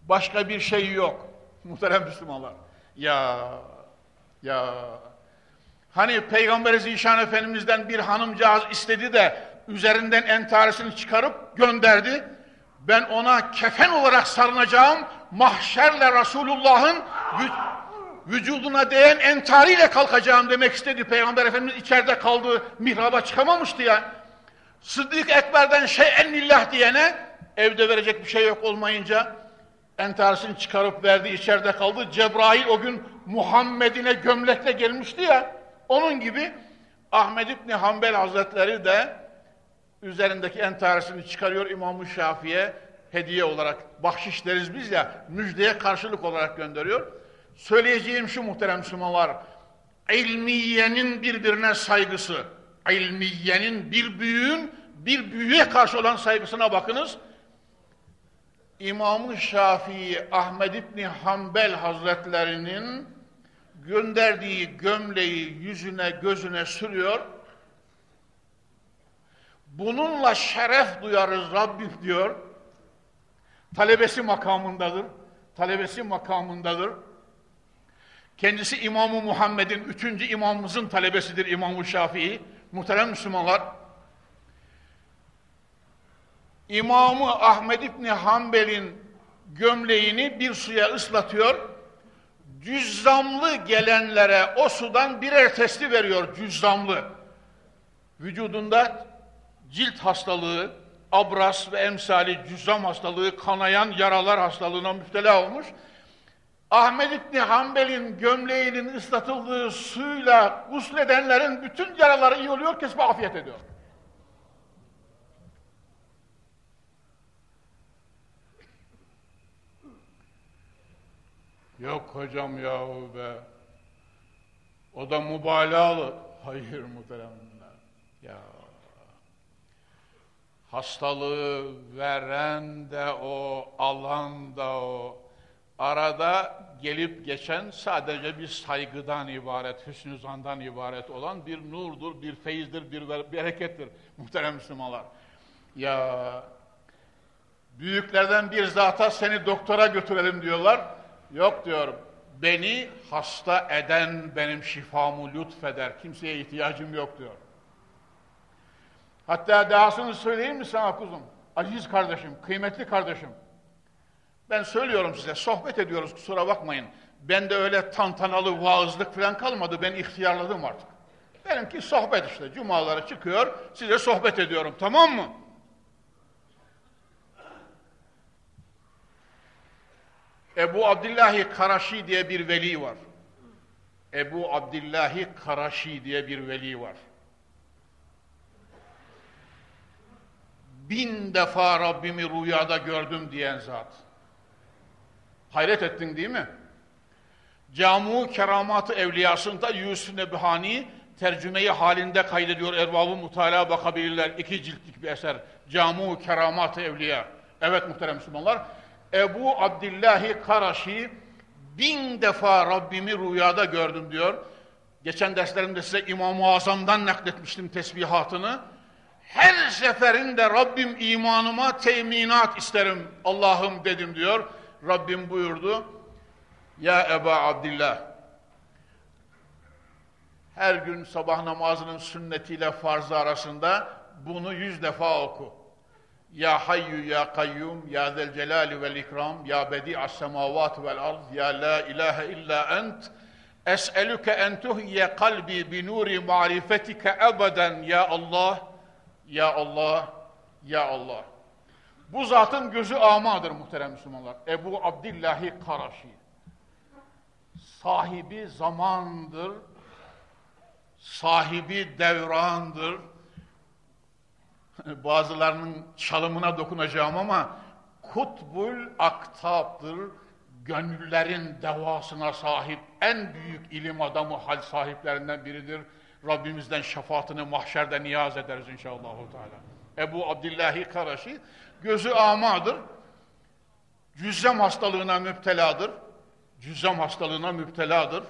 Başka bir şey yok. Muhterem Müslümanlar. Ya, ya. Hani Peygamber Zişan Efendimiz'den bir hanımcağız istedi de üzerinden entaresini çıkarıp gönderdi. Ben ona kefen olarak sarınacağım, mahşerle Resulullah'ın vücuduna değen entariyle kalkacağım demek istedi. Peygamber Efendimiz içeride kaldı, mihraba çıkamamıştı ya. Sıddık Ekber'den şeyen lillah diyene evde verecek bir şey yok olmayınca entarisini çıkarıp verdi, içeride kaldı. Cebrail o gün Muhammed'ine gömlekle gelmişti ya. Onun gibi Ahmed İbni Hanbel Hazretleri de üzerindeki entarisini çıkarıyor İmam-ı Şafii'ye hediye olarak bahşiş deriz biz ya müjdeye karşılık olarak gönderiyor. Söyleyeceğim şu muhterem Müslümanlar ilmiyenin birbirine saygısı ilmiyenin bir büyüğün bir büyüğe karşı olan saygısına bakınız. İmam-ı Şafii Ahmed İbni Hanbel Hazretlerinin gönderdiği gömleği yüzüne gözüne sürüyor. Bununla şeref duyarız Rabbim diyor. Talebesi makamındadır. Talebesi makamındadır. Kendisi İmam-ı Muhammed'in, üçüncü imamımızın talebesidir İmam-ı Şafii. Muhterem Müslümanlar, İmamı Ahmed İbni Hanbel'in gömleğini bir suya ıslatıyor, cüzzamlı gelenlere o sudan birer testi veriyor cüzzamlı. Vücudunda cilt hastalığı, abras ve emsali cüzzam hastalığı, kanayan yaralar hastalığına müptela olmuş. Ahmed İbni Hanbel'in gömleğinin ıslatıldığı suyla gusledenlerin bütün yaraları iyi oluyor, kesme afiyet ediyor. Yok hocam yahu be. O da mübalağalı. Hayır muhteremler. Ya hastalığı veren de o, alan da o. Arada gelip geçen sadece bir saygıdan ibaret, hüsnü zandan ibaret olan bir nurdur, bir feyizdir, bir berekettir muhterem Müslümanlar. Ya büyüklerden bir zata seni doktora götürelim diyorlar. Yok diyorum. Beni hasta eden benim şifamı lütfeder. Kimseye ihtiyacım yok diyor. Hatta dahasını söyleyeyim mi sana kuzum? Aziz kardeşim, kıymetli kardeşim. Ben söylüyorum size, sohbet ediyoruz kusura bakmayın. Ben de öyle tantanalı vaazlık falan kalmadı, ben ihtiyarladım artık. Benimki sohbet işte, cumaları çıkıyor, size sohbet ediyorum, tamam mı? Ebu Abdillahi Karaşi diye bir veli var. Ebu Abdillahi Karaşi diye bir veli var. Bin defa Rabbimi rüyada gördüm diyen zat. Hayret ettin değil mi? Camu Keramat-ı Evliyası'nda Yusuf Nebihani tercümeyi halinde kaydediyor. Erbabı mutala bakabilirler. İki ciltlik bir eser. Camu Keramat-ı Evliya. Evet muhterem Müslümanlar. Ebu Abdillahi Karaşi bin defa Rabbimi rüyada gördüm diyor. Geçen derslerimde size İmam-ı Azam'dan nakletmiştim tesbihatını. Her seferinde Rabbim imanıma teminat isterim Allah'ım dedim diyor. Rabbim buyurdu. Ya Eba Abdillah her gün sabah namazının sünnetiyle farzı arasında bunu yüz defa oku. Ya hayyu ya kayyum ya zel celali vel ikram ya bedi'as semavat vel ard ya la ilahe illa ent es'eluke en tuhye kalbi bi nuri marifetike ebeden ya Allah ya Allah ya Allah bu zatın gözü amadır muhterem Müslümanlar. Ebu Abdillahi Karaşi. Sahibi zamandır, sahibi devrandır. Bazılarının çalımına dokunacağım ama kutbul aktaptır. Gönüllerin devasına sahip en büyük ilim adamı hal sahiplerinden biridir. Rabbimizden şefaatini mahşerde niyaz ederiz inşallah. Ebu Abdillahi Karaşi gözü amadır. Cüzzem hastalığına müpteladır. Cüzzem hastalığına müpteladır.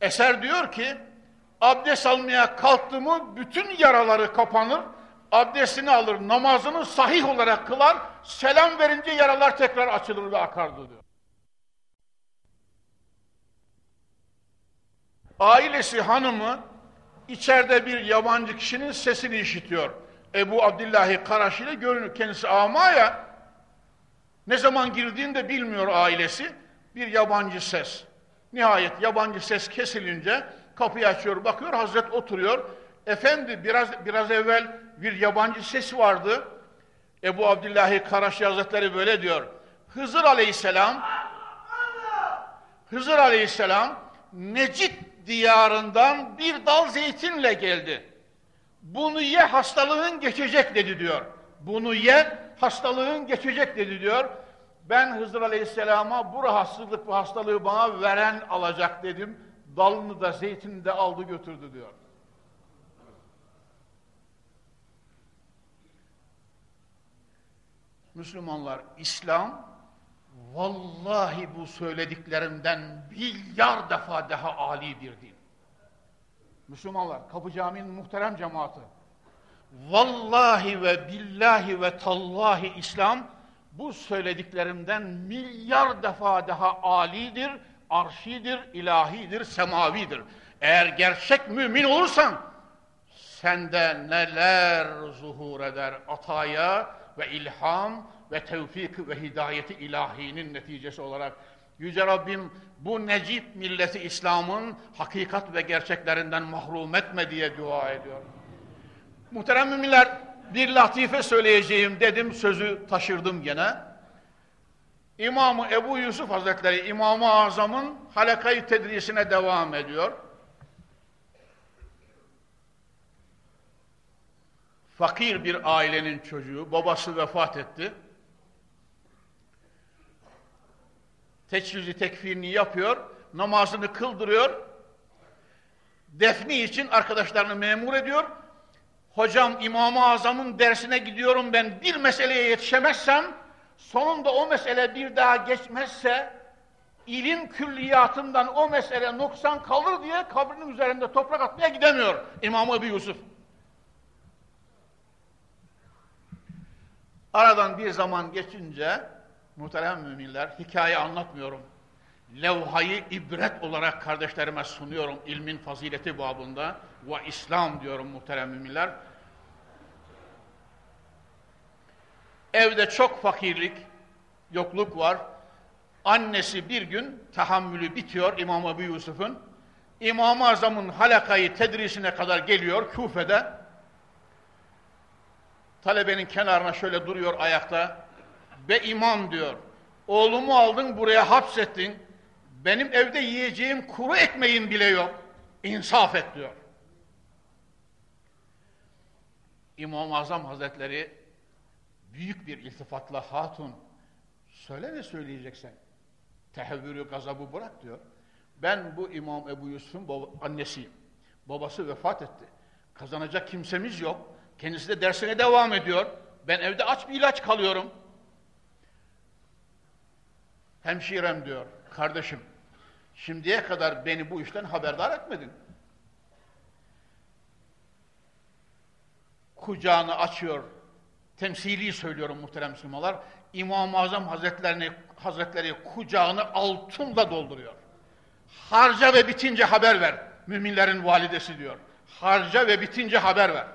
Eser diyor ki, abdest almaya kalktı mı bütün yaraları kapanır, abdestini alır, namazını sahih olarak kılar, selam verince yaralar tekrar açılır ve akardı diyor. Ailesi hanımı içeride bir yabancı kişinin sesini işitiyor. Ebu Abdillahi Karaşi ile görünür. Kendisi amaya ne zaman girdiğini de bilmiyor ailesi. Bir yabancı ses. Nihayet yabancı ses kesilince kapıyı açıyor, bakıyor, Hazret oturuyor. Efendi biraz biraz evvel bir yabancı ses vardı. Ebu Abdillahi Karaşi Hazretleri böyle diyor. Hızır Aleyhisselam Hızır Aleyhisselam Necid diyarından bir dal zeytinle geldi. Bunu ye hastalığın geçecek dedi diyor. Bunu ye hastalığın geçecek dedi diyor. Ben Hızır Aleyhisselam'a bu rahatsızlık bu hastalığı bana veren alacak dedim. Dalını da zeytini de aldı götürdü diyor. Müslümanlar, İslam vallahi bu söylediklerimden milyar defa daha âli bir din. Müslümanlar, Kapı Camii'nin muhterem cemaati. Vallahi ve billahi ve tallahi İslam bu söylediklerimden milyar defa daha âlidir, arşidir, ilahidir, semavidir. Eğer gerçek mümin olursan sende neler zuhur eder ataya ve ilham ve tevfik ve hidayeti ilahinin neticesi olarak Yüce Rabbim bu necip milleti İslam'ın hakikat ve gerçeklerinden mahrum etme diye dua ediyor. Muhterem müminler bir latife söyleyeceğim dedim sözü taşırdım gene. İmamı Ebu Yusuf Hazretleri İmam-ı Azam'ın halakayı tedrisine devam ediyor. Fakir bir ailenin çocuğu, babası vefat etti. Teçhizi tekfirini yapıyor, namazını kıldırıyor, defni için arkadaşlarını memur ediyor. Hocam İmam-ı Azam'ın dersine gidiyorum ben bir meseleye yetişemezsem, sonunda o mesele bir daha geçmezse, ilim külliyatından o mesele noksan kalır diye kabrinin üzerinde toprak atmaya gidemiyor İmam Ebu Yusuf. Aradan bir zaman geçince Muhterem müminler, hikaye anlatmıyorum. Levhayı ibret olarak kardeşlerime sunuyorum ilmin fazileti babında ve İslam diyorum muhterem müminler. Evde çok fakirlik, yokluk var. Annesi bir gün tahammülü bitiyor İmam Ebu Yusuf'un. İmam-ı Azam'ın halakayı tedrisine kadar geliyor Küfe'de. Talebenin kenarına şöyle duruyor ayakta. Be imam diyor, oğlumu aldın buraya hapsettin, benim evde yiyeceğim kuru ekmeğim bile yok, insaf et diyor. İmam-ı Azam Hazretleri büyük bir iltifatla hatun, söyle ne söyleyeceksen, tehevvürü gazabı bırak diyor. Ben bu İmam Ebu Yusuf'un baba, annesiyim. Babası vefat etti. Kazanacak kimsemiz yok. Kendisi de dersine devam ediyor. Ben evde aç bir ilaç kalıyorum. Hemşirem diyor, kardeşim, şimdiye kadar beni bu işten haberdar etmedin. Kucağını açıyor, temsili söylüyorum muhterem Müslümanlar, İmam-ı Azam Hazretlerini, Hazretleri kucağını altınla dolduruyor. Harca ve bitince haber ver, müminlerin validesi diyor. Harca ve bitince haber ver.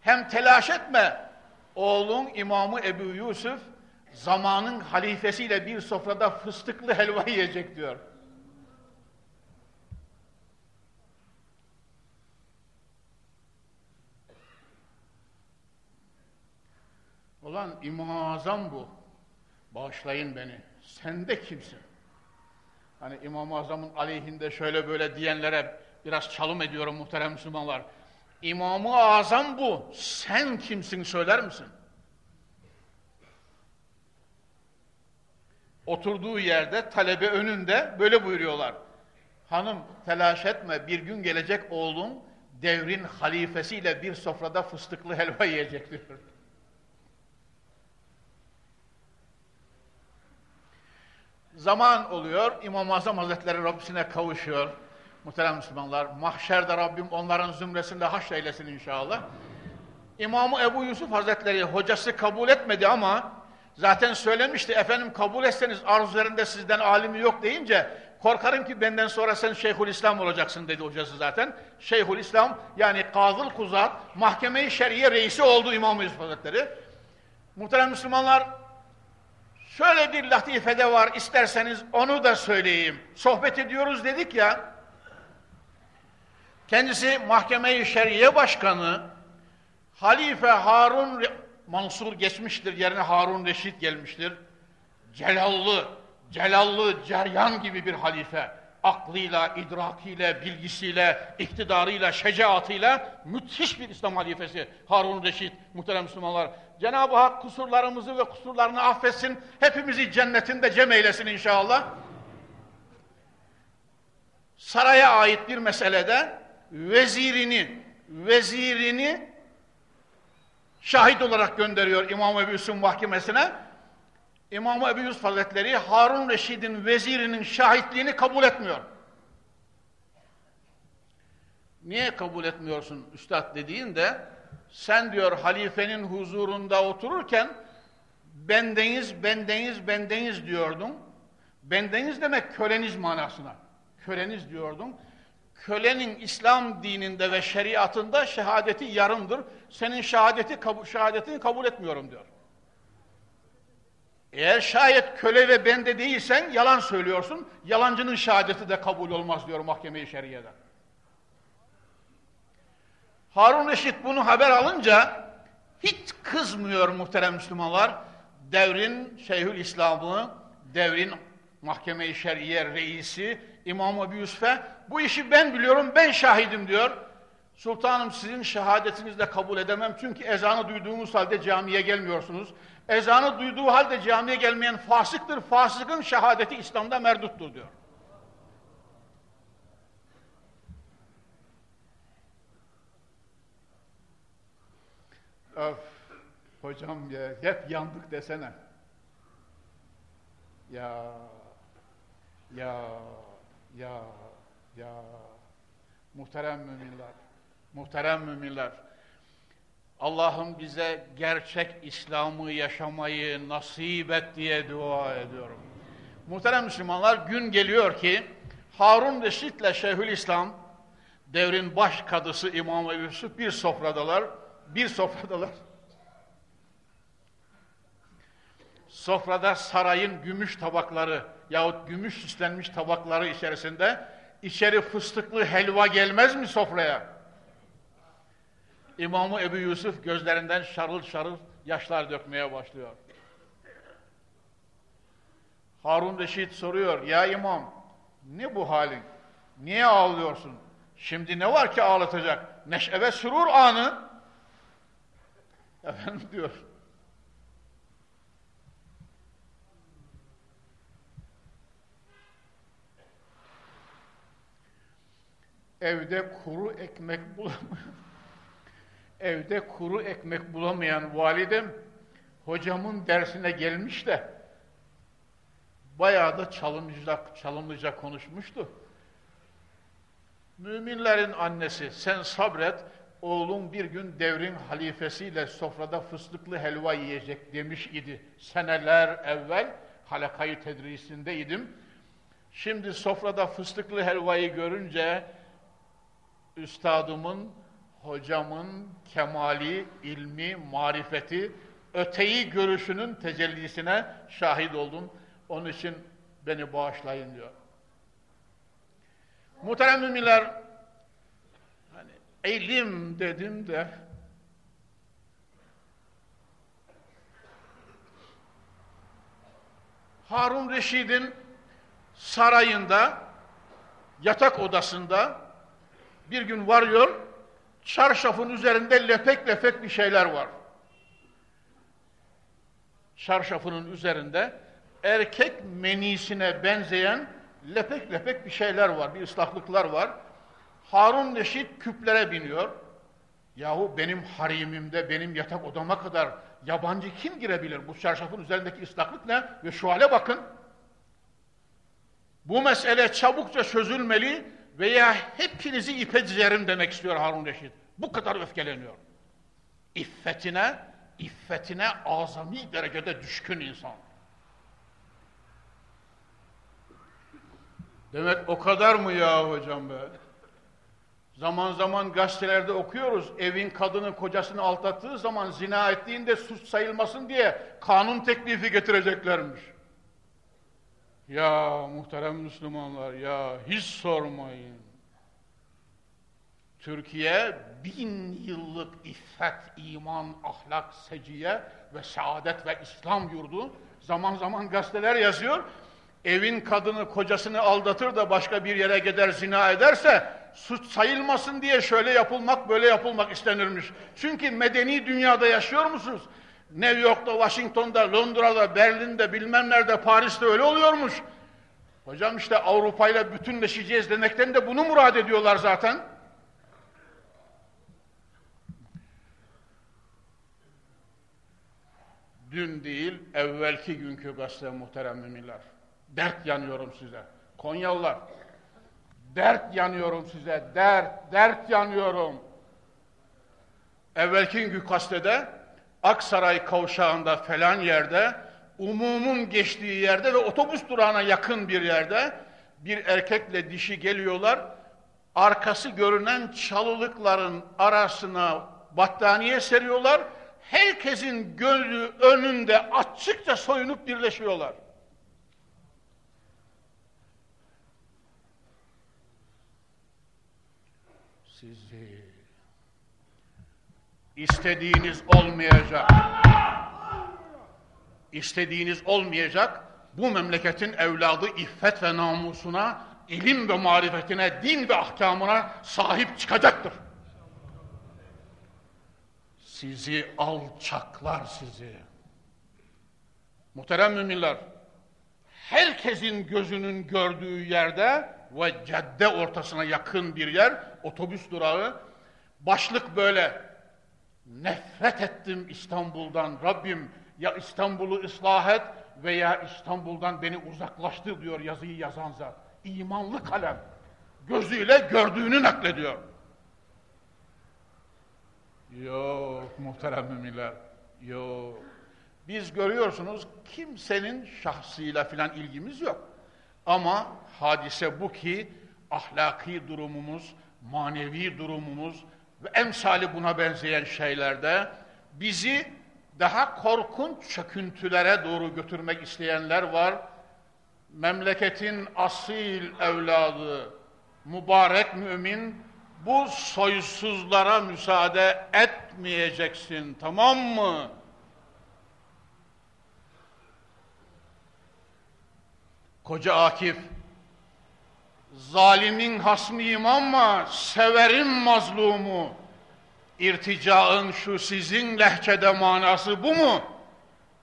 Hem telaş etme, oğlun İmamı Ebu Yusuf, zamanın halifesiyle bir sofrada fıstıklı helva yiyecek diyor. Ulan İmam-ı Azam bu. Bağışlayın beni. Sen de kimsin? Hani İmam-ı Azam'ın aleyhinde şöyle böyle diyenlere biraz çalım ediyorum muhterem Müslümanlar. İmam-ı Azam bu. Sen kimsin söyler misin? Oturduğu yerde talebe önünde böyle buyuruyorlar. Hanım telaş etme bir gün gelecek oğlun devrin halifesiyle bir sofrada fıstıklı helva yiyecek diyor. Zaman oluyor, İmam-ı Azam Hazretleri Rabbisine kavuşuyor. Muhterem Müslümanlar, mahşerde Rabbim onların zümresinde haşr eylesin inşallah. İmamı Ebu Yusuf Hazretleri hocası kabul etmedi ama zaten söylemişti efendim kabul etseniz arz üzerinde sizden alimi yok deyince korkarım ki benden sonra sen Şeyhül olacaksın dedi hocası zaten. Şeyhül İslam yani Kazıl Kuzat mahkeme-i şeriye reisi oldu İmam Yusuf Hazretleri. Muhterem Müslümanlar şöyle bir latifede var isterseniz onu da söyleyeyim. Sohbet ediyoruz dedik ya kendisi mahkeme-i şeriye başkanı Halife Harun Mansur geçmiştir, yerine Harun Reşit gelmiştir. Celallı, celallı, ceryan gibi bir halife. Aklıyla, idrakiyle, bilgisiyle, iktidarıyla, şecaatıyla müthiş bir İslam halifesi Harun Reşit, muhterem Müslümanlar. Cenab-ı Hak kusurlarımızı ve kusurlarını affetsin, hepimizi cennetinde cem eylesin inşallah. Saraya ait bir meselede vezirini, vezirini şahit olarak gönderiyor İmam Ebu Yusuf mahkemesine. İmam Ebu Yusuf Hazretleri Harun Reşid'in vezirinin şahitliğini kabul etmiyor. Niye kabul etmiyorsun üstad dediğinde sen diyor halifenin huzurunda otururken bendeniz, bendeniz, bendeniz diyordun. Bendeniz demek köleniz manasına. Köleniz diyordun kölenin İslam dininde ve şeriatında şehadeti yarımdır. Senin şehadeti, kabul, şehadetini kabul etmiyorum diyor. Eğer şayet köle ve bende değilsen yalan söylüyorsun. Yalancının şehadeti de kabul olmaz diyor mahkeme-i şeriyede. Harun Reşit bunu haber alınca hiç kızmıyor muhterem Müslümanlar. Devrin Şeyhül İslam'ı, devrin mahkeme-i şeriye reisi İmam Ebu Yusuf'e bu işi ben biliyorum, ben şahidim diyor. Sultanım sizin şehadetinizi de kabul edemem çünkü ezanı duyduğunuz halde camiye gelmiyorsunuz. Ezanı duyduğu halde camiye gelmeyen fasıktır. Fasıkın şehadeti İslam'da merduttur diyor. Öf, hocam ya hep yandık desene. Ya, ya, ya, ya. Muhterem müminler, muhterem müminler. Allah'ım bize gerçek İslam'ı yaşamayı nasip et diye dua ediyorum. Muhterem Müslümanlar gün geliyor ki Harun Reşit ile Şeyhül İslam devrin baş kadısı İmam Ebu Yusuf bir sofradalar. Bir sofradalar. Sofrada sarayın gümüş tabakları yahut gümüş süslenmiş tabakları içerisinde içeri fıstıklı helva gelmez mi sofraya? İmamı Ebu Yusuf gözlerinden şarıl şarıl yaşlar dökmeye başlıyor. Harun Reşit soruyor, ya imam ne bu halin? Niye ağlıyorsun? Şimdi ne var ki ağlatacak? Neşe ve sürur anı. Efendim diyor. Evde kuru ekmek bulamayan, evde kuru ekmek bulamayan validem hocamın dersine gelmiş de bayağı da çalımlıca, çalımlıca konuşmuştu. Müminlerin annesi sen sabret oğlum bir gün devrin halifesiyle sofrada fıstıklı helva yiyecek demiş idi. Seneler evvel halakayı tedrisindeydim. Şimdi sofrada fıstıklı helvayı görünce üstadımın, hocamın kemali, ilmi, marifeti, öteyi görüşünün tecellisine şahit oldum. Onun için beni bağışlayın diyor. Muhterem müminler, hani ilim dedim de Harun Reşid'in sarayında, yatak odasında bir gün varıyor, çarşafın üzerinde lepek lepek bir şeyler var. Çarşafının üzerinde erkek menisine benzeyen lepek lepek bir şeyler var, bir ıslaklıklar var. Harun Reşit küplere biniyor. Yahu benim harimimde, benim yatak odama kadar yabancı kim girebilir? Bu çarşafın üzerindeki ıslaklık ne? Ve şu hale bakın. Bu mesele çabukça çözülmeli veya hepinizi ipe dizerim demek istiyor Harun Reşit. Bu kadar öfkeleniyor. İffetine, iffetine azami derecede düşkün insan. Demek o kadar mı ya hocam be? Zaman zaman gazetelerde okuyoruz, evin kadını kocasını aldattığı zaman zina ettiğinde suç sayılmasın diye kanun teklifi getireceklermiş. Ya muhterem Müslümanlar ya hiç sormayın. Türkiye bin yıllık iffet, iman, ahlak, seciye ve saadet ve İslam yurdu. Zaman zaman gazeteler yazıyor. Evin kadını kocasını aldatır da başka bir yere gider zina ederse suç sayılmasın diye şöyle yapılmak böyle yapılmak istenirmiş. Çünkü medeni dünyada yaşıyor musunuz? New York'ta, Washington'da, Londra'da, Berlin'de, bilmem nerede, Paris'te öyle oluyormuş. Hocam işte Avrupa ile bütünleşeceğiz demekten de bunu murad ediyorlar zaten. Dün değil, evvelki günkü gazete muhterem müminler. Dert yanıyorum size. Konyalılar. Dert yanıyorum size. Dert, dert yanıyorum. Evvelki günkü gazetede Aksaray kavşağında falan yerde umumun geçtiği yerde ve otobüs durağına yakın bir yerde bir erkekle dişi geliyorlar. Arkası görünen çalılıkların arasına battaniye seriyorlar. Herkesin gönlü önünde açıkça soyunup birleşiyorlar. Sizi istediğiniz olmayacak istediğiniz olmayacak, bu memleketin evladı iffet ve namusuna, ilim ve marifetine, din ve ahkamına sahip çıkacaktır. Sizi alçaklar sizi. Muhterem müminler, herkesin gözünün gördüğü yerde ve cadde ortasına yakın bir yer, otobüs durağı, başlık böyle, nefret ettim İstanbul'dan, Rabbim ya İstanbul'u ıslah et veya İstanbul'dan beni uzaklaştır diyor yazıyı yazan zat. İmanlı kalem. Gözüyle gördüğünü naklediyor. Yok muhterem müminler. Yok. Biz görüyorsunuz kimsenin şahsıyla filan ilgimiz yok. Ama hadise bu ki ahlaki durumumuz, manevi durumumuz ve emsali buna benzeyen şeylerde bizi daha korkunç çöküntülere doğru götürmek isteyenler var. Memleketin asil evladı, mübarek mümin, bu soysuzlara müsaade etmeyeceksin, tamam mı? Koca Akif, zalimin hasmıyım ama severim mazlumu. İrticaın şu sizin lehçede manası bu mu?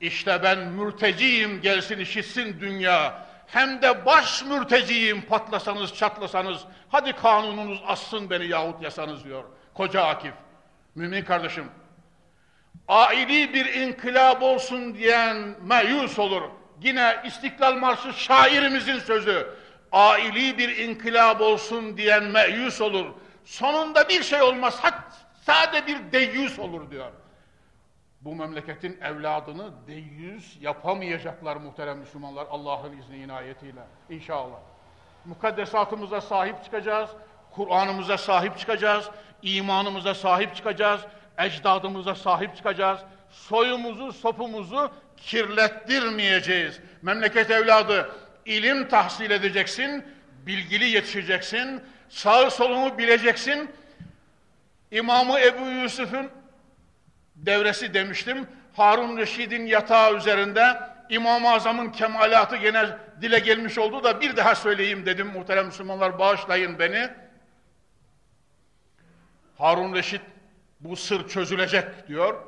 İşte ben mürteciyim gelsin işitsin dünya. Hem de baş mürteciyim patlasanız çatlasanız. Hadi kanununuz assın beni yahut yasanız diyor. Koca Akif. Mümin kardeşim. Aili bir inkılap olsun diyen meyus olur. Yine İstiklal Marşı şairimizin sözü. Aili bir inkılap olsun diyen meyus olur. Sonunda bir şey olmaz. Sade bir deyyus olur diyor. Bu memleketin evladını deyyus yapamayacaklar muhterem Müslümanlar Allah'ın izni inayetiyle inşallah. Mukaddesatımıza sahip çıkacağız, Kur'an'ımıza sahip çıkacağız, imanımıza sahip çıkacağız, ecdadımıza sahip çıkacağız, soyumuzu, sopumuzu kirlettirmeyeceğiz. Memleket evladı ilim tahsil edeceksin, bilgili yetişeceksin, sağ solunu bileceksin, İmamı Ebu Yusuf'un devresi demiştim. Harun Reşid'in yatağı üzerinde İmam-ı Azam'ın kemalatı gene dile gelmiş oldu da bir daha söyleyeyim dedim muhterem Müslümanlar bağışlayın beni. Harun Reşit bu sır çözülecek diyor.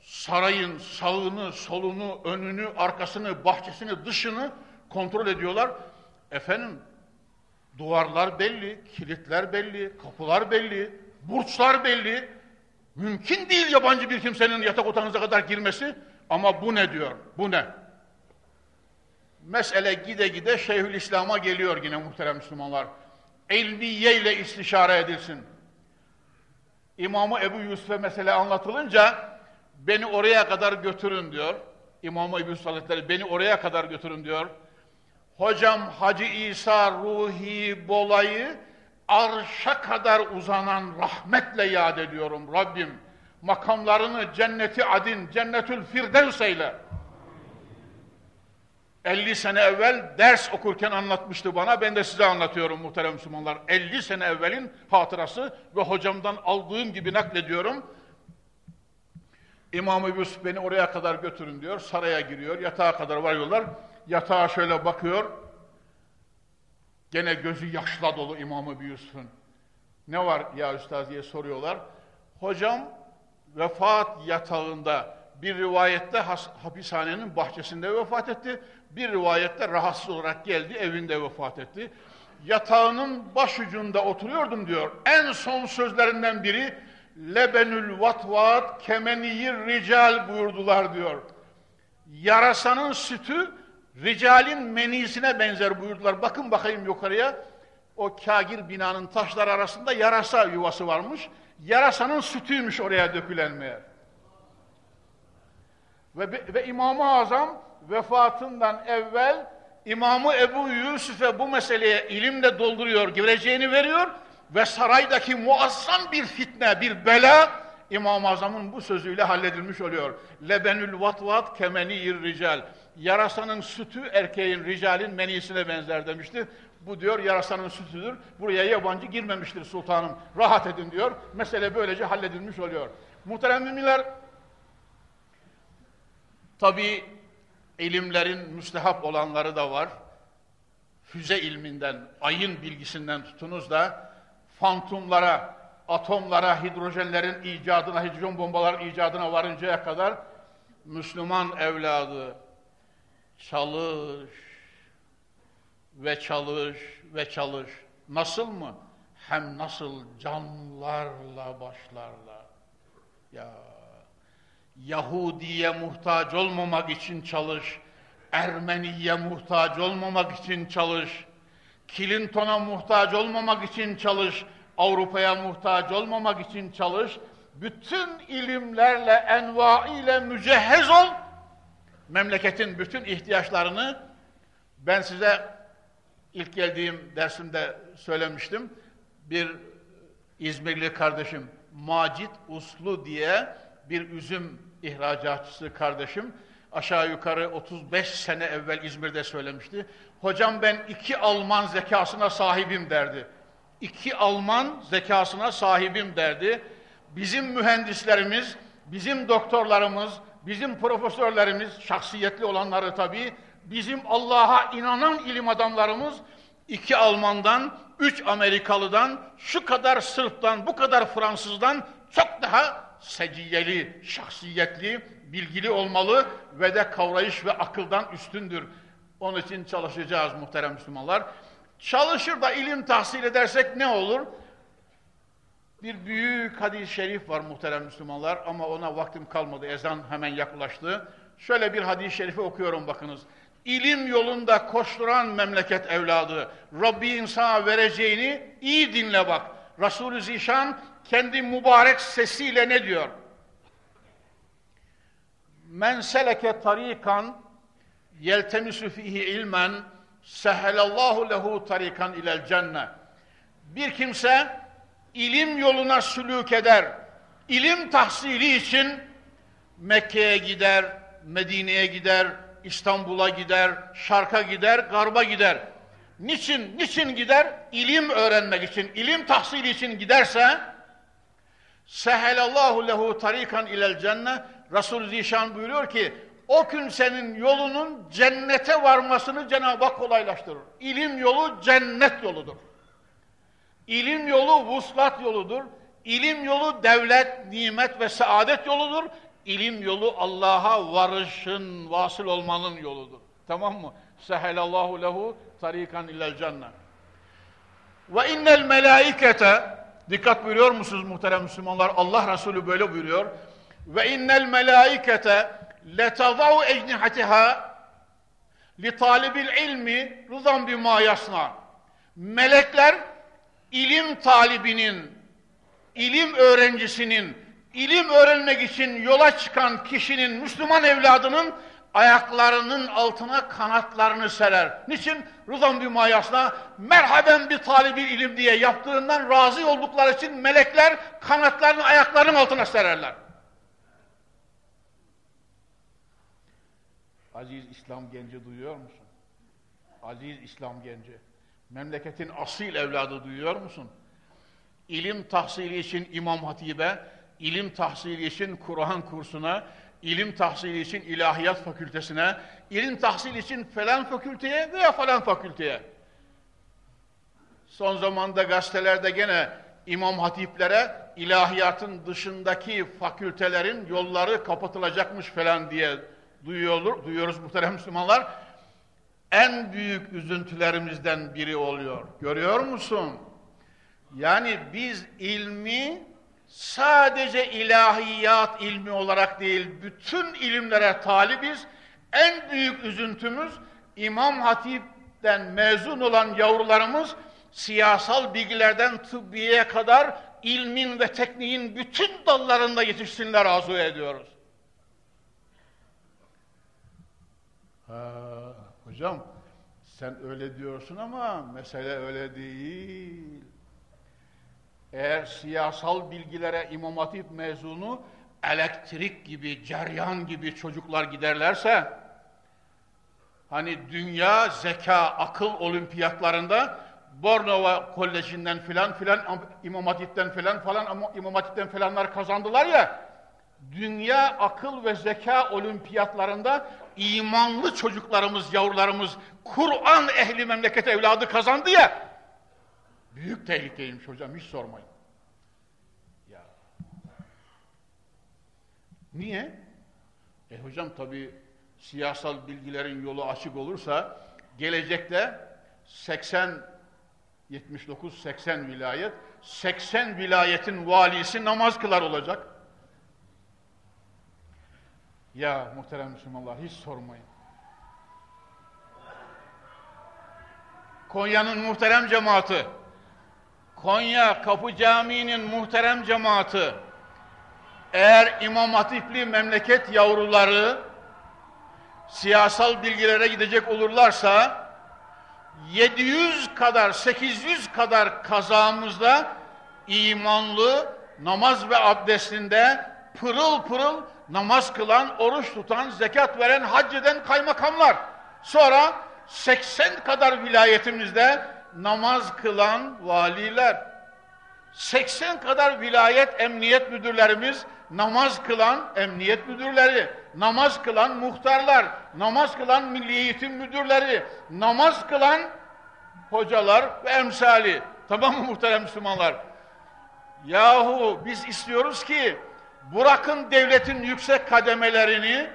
Sarayın sağını, solunu, önünü, arkasını, bahçesini, dışını kontrol ediyorlar. Efendim duvarlar belli, kilitler belli, kapılar belli, burçlar belli. Mümkün değil yabancı bir kimsenin yatak odanıza kadar girmesi. Ama bu ne diyor? Bu ne? Mesele gide gide Şeyhülislam'a geliyor yine muhterem Müslümanlar. ilmiye ile istişare edilsin. İmamı Ebu Yusuf'e mesele anlatılınca beni oraya kadar götürün diyor. İmam-ı Ebu Yusuf Hazretleri beni oraya kadar götürün diyor. Hocam Hacı İsa Ruhi Bolay'ı arşa kadar uzanan rahmetle yad ediyorum Rabbim. Makamlarını cenneti adin, cennetül firdevs eyle. 50 sene evvel ders okurken anlatmıştı bana. Ben de size anlatıyorum muhterem Müslümanlar. 50 sene evvelin hatırası ve hocamdan aldığım gibi naklediyorum. İmam-ı Yusuf beni oraya kadar götürün diyor. Saraya giriyor. Yatağa kadar varıyorlar. Yatağa şöyle bakıyor. Gene gözü yaşla dolu İmam-ı Yusuf'un. Ne var ya üstad diye soruyorlar. Hocam vefat yatağında bir rivayette hapishanenin bahçesinde vefat etti. Bir rivayette rahatsız olarak geldi, evinde vefat etti. Yatağının başucunda oturuyordum diyor. En son sözlerinden biri lebenül vatvat kemeniyir rical buyurdular diyor. Yarasanın sütü ricalin menisine benzer buyurdular. Bakın bakayım yukarıya. O kagir binanın taşlar arasında yarasa yuvası varmış. Yarasanın sütüymüş oraya dökülen meğer. Ve, ve İmam-ı Azam vefatından evvel İmamı Ebu Yusuf'e bu meseleye ilimle dolduruyor, gireceğini veriyor ve saraydaki muazzam bir fitne, bir bela İmam-ı Azam'ın bu sözüyle halledilmiş oluyor. Lebenül vatvat kemeniyir rical. Yarasanın sütü erkeğin, ricalin menisine benzer demişti. Bu diyor yarasanın sütüdür. Buraya yabancı girmemiştir sultanım. Rahat edin diyor. Mesele böylece halledilmiş oluyor. Muhterem müminler, tabi ilimlerin müstehap olanları da var. Füze ilminden, ayın bilgisinden tutunuz da fantomlara, atomlara, hidrojenlerin icadına, hidrojen bombaların icadına varıncaya kadar Müslüman evladı çalış ve çalış ve çalış. Nasıl mı? Hem nasıl canlarla başlarla. Ya Yahudiye muhtaç olmamak için çalış. Ermeniye muhtaç olmamak için çalış. Clinton'a muhtaç olmamak için çalış. Avrupa'ya muhtaç olmamak için çalış. Bütün ilimlerle, enva ile mücehhez ol. Memleketin bütün ihtiyaçlarını ben size ilk geldiğim dersimde söylemiştim. Bir İzmirli kardeşim Macit Uslu diye bir üzüm ihracatçısı kardeşim aşağı yukarı 35 sene evvel İzmir'de söylemişti. Hocam ben iki Alman zekasına sahibim derdi. İki Alman zekasına sahibim derdi. Bizim mühendislerimiz, bizim doktorlarımız, bizim profesörlerimiz, şahsiyetli olanları tabii, bizim Allah'a inanan ilim adamlarımız, iki Almandan, üç Amerikalıdan, şu kadar Sırp'tan, bu kadar Fransızdan çok daha seciyeli, şahsiyetli, bilgili olmalı ve de kavrayış ve akıldan üstündür. Onun için çalışacağız muhterem Müslümanlar. Çalışır da ilim tahsil edersek ne olur? Bir büyük hadis-i şerif var muhterem Müslümanlar ama ona vaktim kalmadı. Ezan hemen yaklaştı. Şöyle bir hadis-i şerifi okuyorum bakınız. İlim yolunda koşturan memleket evladı, Rabbin sana vereceğini iyi dinle bak. Resulü Zişan kendi mübarek sesiyle ne diyor? Men seleke tarikan yeltemisu fihi ilmen sehelallahu lehu tarikan ilel cenne. Bir kimse ilim yoluna sülük eder, ilim tahsili için Mekke'ye gider, Medine'ye gider, İstanbul'a gider, Şark'a gider, Garba gider. Niçin, niçin gider? İlim öğrenmek için, ilim tahsili için giderse sehelallahu lehu tarikan ilel cenne Resul Zişan buyuruyor ki o gün senin yolunun cennete varmasını Cenab-ı Hak kolaylaştırır. İlim yolu cennet yoludur. İlim yolu vuslat yoludur. İlim yolu devlet, nimet ve saadet yoludur. İlim yolu Allah'a varışın, vasıl olmanın yoludur. Tamam mı? Sehelallahu lehu tarikan ilel cennet. Ve innel melaikete dikkat buyuruyor musunuz muhterem Müslümanlar? Allah Resulü böyle buyuruyor. Ve innel melaikete letazau ecnihatiha li talibil ilmi rızan bima yasna. Melekler ilim talibinin, ilim öğrencisinin, ilim öğrenmek için yola çıkan kişinin, Müslüman evladının ayaklarının altına kanatlarını serer. Niçin? Rıdan bir mayasına merhaben bir talibi ilim diye yaptığından razı oldukları için melekler kanatlarını ayaklarının altına sererler. Aziz İslam genci duyuyor musun? Aziz İslam genci. Memleketin asil evladı duyuyor musun? İlim tahsili için İmam Hatip'e, ilim tahsili için Kur'an kursuna, ilim tahsili için ilahiyat fakültesine, ilim tahsili için falan fakülteye veya falan fakülteye. Son zamanda gazetelerde gene İmam Hatiplere ilahiyatın dışındaki fakültelerin yolları kapatılacakmış falan diye duyuyor, duyuyoruz muhterem Müslümanlar. En büyük üzüntülerimizden biri oluyor. Görüyor musun? Yani biz ilmi sadece ilahiyat ilmi olarak değil, bütün ilimlere talibiz. En büyük üzüntümüz İmam Hatip'ten mezun olan yavrularımız siyasal bilgilerden tıbbiyeye kadar ilmin ve tekniğin bütün dallarında yetişsinler arzu ediyoruz. Ha, hocam sen öyle diyorsun ama mesele öyle değil. Eğer siyasal bilgilere İmam Hatip mezunu elektrik gibi, ceryan gibi çocuklar giderlerse hani dünya zeka, akıl olimpiyatlarında Bornova Koleji'nden filan filan İmam Hatip'ten filan falan İmam Hatip'ten filanlar kazandılar ya dünya akıl ve zeka olimpiyatlarında imanlı çocuklarımız, yavrularımız Kur'an ehli memleket evladı kazandı ya büyük tehlikeymiş hocam hiç sormayın. Ya. Niye? E hocam tabi siyasal bilgilerin yolu açık olursa gelecekte 80 79-80 vilayet 80 vilayetin valisi namaz kılar olacak. Ya muhterem Müslümanlar hiç sormayın. Konya'nın muhterem cemaati, Konya Kapı Camii'nin muhterem cemaati, eğer İmam Hatipli memleket yavruları siyasal bilgilere gidecek olurlarsa 700 kadar, 800 kadar kazamızda imanlı, namaz ve abdestinde pırıl pırıl namaz kılan, oruç tutan, zekat veren, hac eden kaymakamlar. Sonra 80 kadar vilayetimizde namaz kılan valiler. 80 kadar vilayet emniyet müdürlerimiz, namaz kılan emniyet müdürleri, namaz kılan muhtarlar, namaz kılan milli eğitim müdürleri, namaz kılan hocalar ve emsali. Tamam mı muhterem Müslümanlar? Yahu biz istiyoruz ki bırakın devletin yüksek kademelerini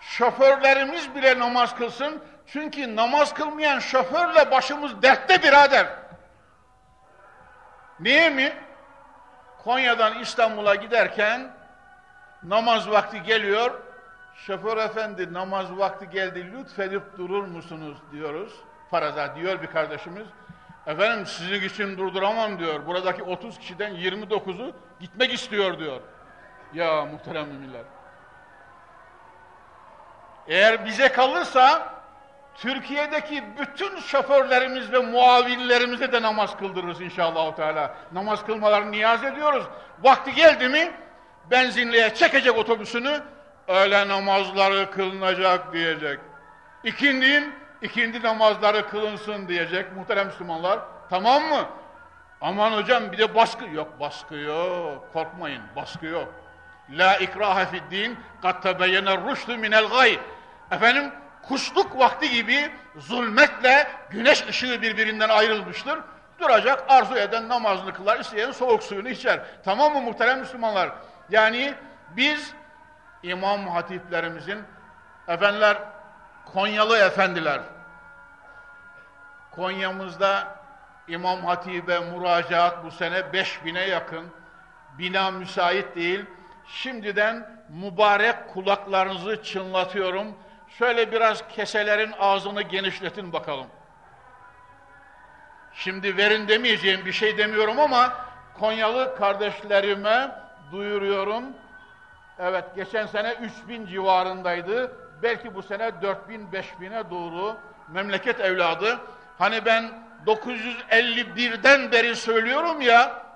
şoförlerimiz bile namaz kılsın. Çünkü namaz kılmayan şoförle başımız dertte birader. Niye mi? Konya'dan İstanbul'a giderken namaz vakti geliyor. Şoför efendi namaz vakti geldi lütfedip durur musunuz diyoruz. Faraza diyor bir kardeşimiz. Efendim sizin için durduramam diyor. Buradaki 30 kişiden 29'u gitmek istiyor diyor. Ya muhterem müminler. Eğer bize kalırsa Türkiye'deki bütün şoförlerimiz ve muavinlerimize de namaz kıldırırız inşallah. Teala. Namaz kılmalarını niyaz ediyoruz. Vakti geldi mi benzinliğe çekecek otobüsünü öğle namazları kılınacak diyecek. İkindinin ikindi namazları kılınsın diyecek muhterem Müslümanlar. Tamam mı? Aman hocam bir de baskı yok. Baskı yok. Korkmayın. Baskı yok. La ikrahe fid din kad tebeyyene rüştü minel gay. Efendim kuşluk vakti gibi zulmetle güneş ışığı birbirinden ayrılmıştır. Duracak, arzu eden namazını kılar, isteyen soğuk suyunu içer. Tamam mı muhterem Müslümanlar? Yani biz imam hatiplerimizin, efendiler, Konyalı efendiler, Konya'mızda İmam Hatip'e müracaat bu sene 5000'e yakın, bina müsait değil, Şimdiden mübarek kulaklarınızı çınlatıyorum. Şöyle biraz keselerin ağzını genişletin bakalım. Şimdi verin demeyeceğim bir şey demiyorum ama Konyalı kardeşlerime duyuruyorum. Evet geçen sene 3000 civarındaydı. Belki bu sene 4000 5000'e doğru memleket evladı. Hani ben 951'den beri söylüyorum ya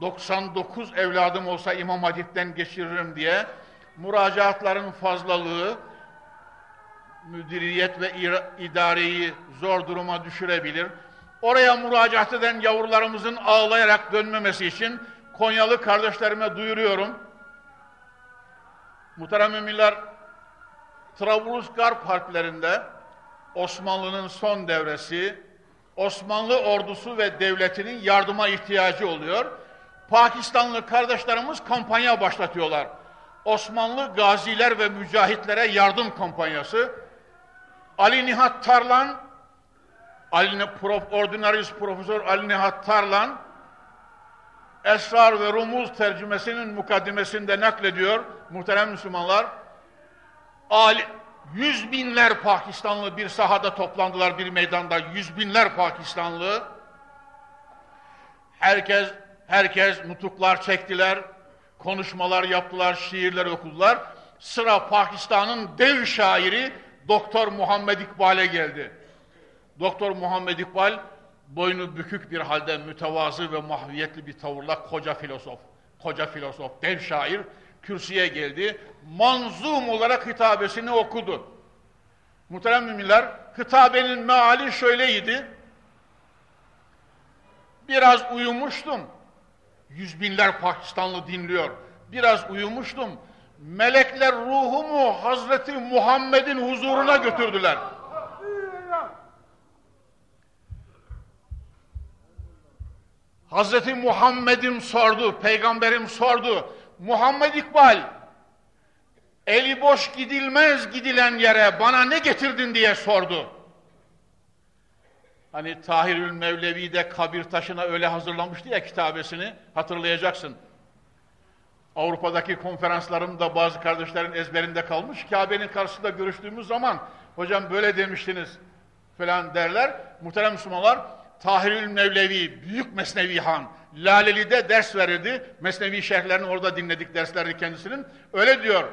99 evladım olsa İmam Hatip'ten geçiririm diye müracaatların fazlalığı müdüriyet ve idareyi zor duruma düşürebilir. Oraya müracaat eden yavrularımızın ağlayarak dönmemesi için Konyalı kardeşlerime duyuruyorum. Muhterem müminler, Trablusgarp harplerinde Osmanlı'nın son devresi, Osmanlı ordusu ve devletinin yardıma ihtiyacı oluyor. Pakistanlı kardeşlerimiz kampanya başlatıyorlar. Osmanlı gaziler ve mücahitlere yardım kampanyası. Ali Nihat Tarlan, Ali Prof, Ordinarius Profesör Ali Nihat Tarlan, Esrar ve Rumuz tercümesinin mukaddimesinde naklediyor muhterem Müslümanlar. Ali, yüz binler Pakistanlı bir sahada toplandılar bir meydanda. Yüz binler Pakistanlı. Herkes, herkes nutuklar çektiler, konuşmalar yaptılar, şiirler okudular. Sıra Pakistan'ın dev şairi Doktor Muhammed İkbal'e geldi. Doktor Muhammed İkbal boynu bükük bir halde mütevazı ve mahviyetli bir tavırla koca filozof, koca filozof, dev şair kürsüye geldi. Manzum olarak hitabesini okudu. Muhterem müminler, hitabenin meali şöyleydi. Biraz uyumuştum. Yüz binler Pakistanlı dinliyor. Biraz uyumuştum. Melekler ruhumu Hazreti Muhammed'in huzuruna götürdüler. Hazreti Muhammed'im sordu, peygamberim sordu. Muhammed İkbal, eli boş gidilmez gidilen yere bana ne getirdin diye sordu. Hani Tahirül Mevlevi de kabir taşına öyle hazırlamıştı ya kitabesini, hatırlayacaksın. Avrupa'daki konferanslarımda bazı kardeşlerin ezberinde kalmış. Kabe'nin karşısında görüştüğümüz zaman, hocam böyle demiştiniz falan derler. Muhterem Müslümanlar, Tahirül Mevlevi, Büyük Mesnevi Han, Laleli'de ders verirdi. Mesnevi şerhlerini orada dinledik derslerini kendisinin. Öyle diyor,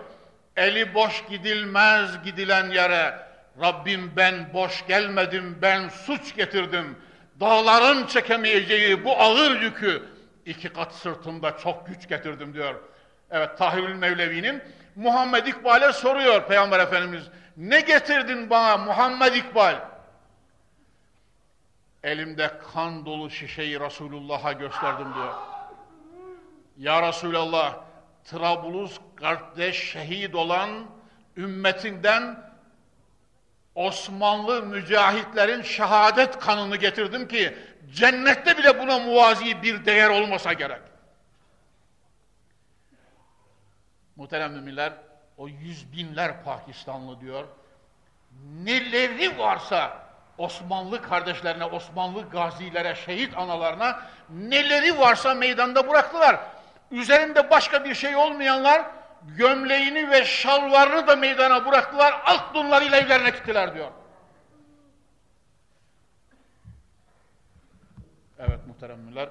eli boş gidilmez gidilen yere, Rabbim ben boş gelmedim, ben suç getirdim. Dağların çekemeyeceği bu ağır yükü iki kat sırtımda çok güç getirdim diyor. Evet Tahirül Mevlevi'nin Muhammed İkbal'e soruyor Peygamber Efendimiz. Ne getirdin bana Muhammed İkbal? Elimde kan dolu şişeyi Resulullah'a gösterdim diyor. Ya Resulallah, Trablus Garp'te şehit olan ümmetinden Osmanlı mücahitlerin şehadet kanını getirdim ki cennette bile buna muvazi bir değer olmasa gerek. Muhterem müminler, o yüz binler Pakistanlı diyor, neleri varsa Osmanlı kardeşlerine, Osmanlı gazilere, şehit analarına neleri varsa meydanda bıraktılar. Üzerinde başka bir şey olmayanlar gömleğini ve şalvarını da meydana bıraktılar, alt donlarıyla evlerine gittiler diyor. Evet muhteremler,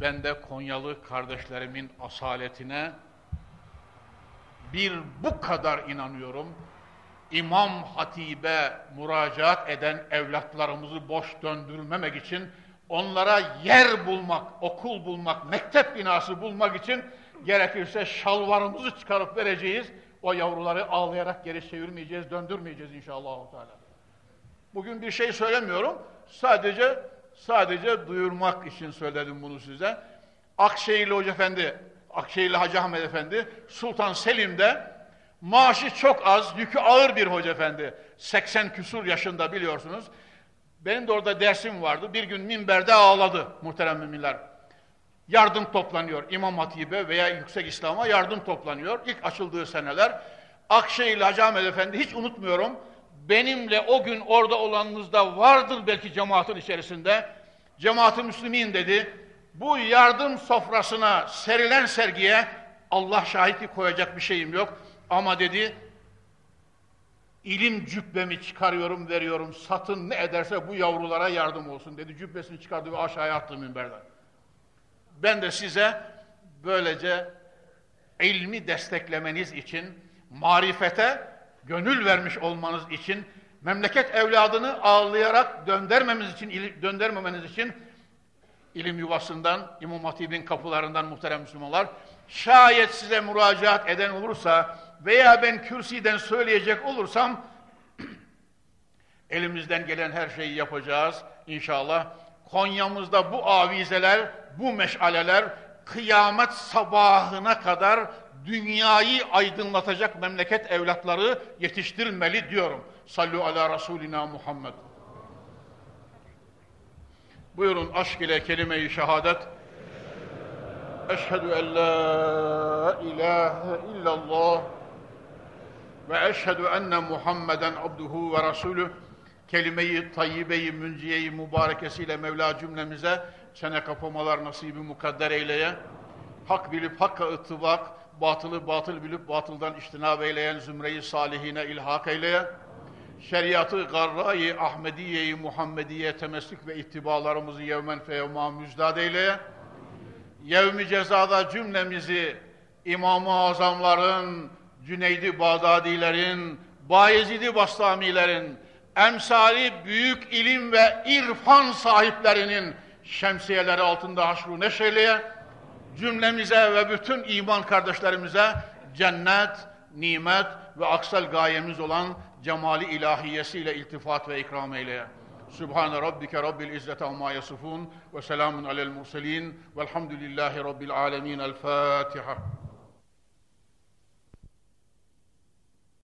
ben de Konyalı kardeşlerimin asaletine bir bu kadar inanıyorum. İmam Hatib'e müracaat eden evlatlarımızı boş döndürmemek için onlara yer bulmak, okul bulmak, mektep binası bulmak için gerekirse şalvarımızı çıkarıp vereceğiz. O yavruları ağlayarak geri çevirmeyeceğiz, döndürmeyeceğiz inşallah. Bugün bir şey söylemiyorum. Sadece sadece duyurmak için söyledim bunu size. Akşehirli Hoca Efendi, Akşehirli Hacı Ahmet Efendi, Sultan Selim'de maaşı çok az, yükü ağır bir Hoca Efendi. 80 küsur yaşında biliyorsunuz. Benim de orada dersim vardı. Bir gün minberde ağladı muhterem müminler yardım toplanıyor İmam Hatip'e veya Yüksek İslam'a yardım toplanıyor. İlk açıldığı seneler Akşehirli Hacı Ahmet Efendi hiç unutmuyorum. Benimle o gün orada olanınızda vardır belki cemaatin içerisinde. Cemaat-ı Müslümin dedi. Bu yardım sofrasına serilen sergiye Allah şahitlik koyacak bir şeyim yok. Ama dedi İlim cübbemi çıkarıyorum, veriyorum. Satın ne ederse bu yavrulara yardım olsun dedi. Cübbesini çıkardı ve aşağıya attı minberden. Ben de size böylece ilmi desteklemeniz için, marifete gönül vermiş olmanız için, memleket evladını ağlayarak döndürmemiz için, döndürmemeniz için ilim yuvasından, İmam Hatib'in kapılarından muhterem Müslümanlar, şayet size müracaat eden olursa veya ben kürsiden söyleyecek olursam elimizden gelen her şeyi yapacağız inşallah. Konya'mızda bu avizeler, bu meşaleler kıyamet sabahına kadar dünyayı aydınlatacak memleket evlatları yetiştirmeli diyorum. Sallu ala Resulina Muhammed. Buyurun aşk ile kelime-i şehadet. Eşhedü en la ilahe illallah ve eşhedü enne Muhammeden abduhu ve rasulü kelime-i tayyibe-i münciye-i mübarekesiyle Mevla cümlemize çene kapamalar nasibi mukadder eyleye. Hak bilip hakka ıttıbak, batılı batıl bilip batıldan iştinab eyleyen zümreyi salihine ilhak eyleye. Şeriatı garra-i Ahmediye-i Muhammediye temessük ve ittibalarımızı yevmen feyevma müzdad eyleye. Yevmi cezada cümlemizi İmam-ı Azamların, Cüneydi Bağdadilerin, Bayezid-i Bastamilerin, emsali büyük ilim ve irfan sahiplerinin şemsiyeleri altında haşru neşeyleye, cümlemize ve bütün iman kardeşlerimize cennet, nimet ve aksal gayemiz olan cemali ilahiyesiyle iltifat ve ikram eyleye. Sübhane Rabbike Rabbil İzzete amma yasifun ve selamun alel murselin velhamdülillahi Rabbil alemin. El Fatiha.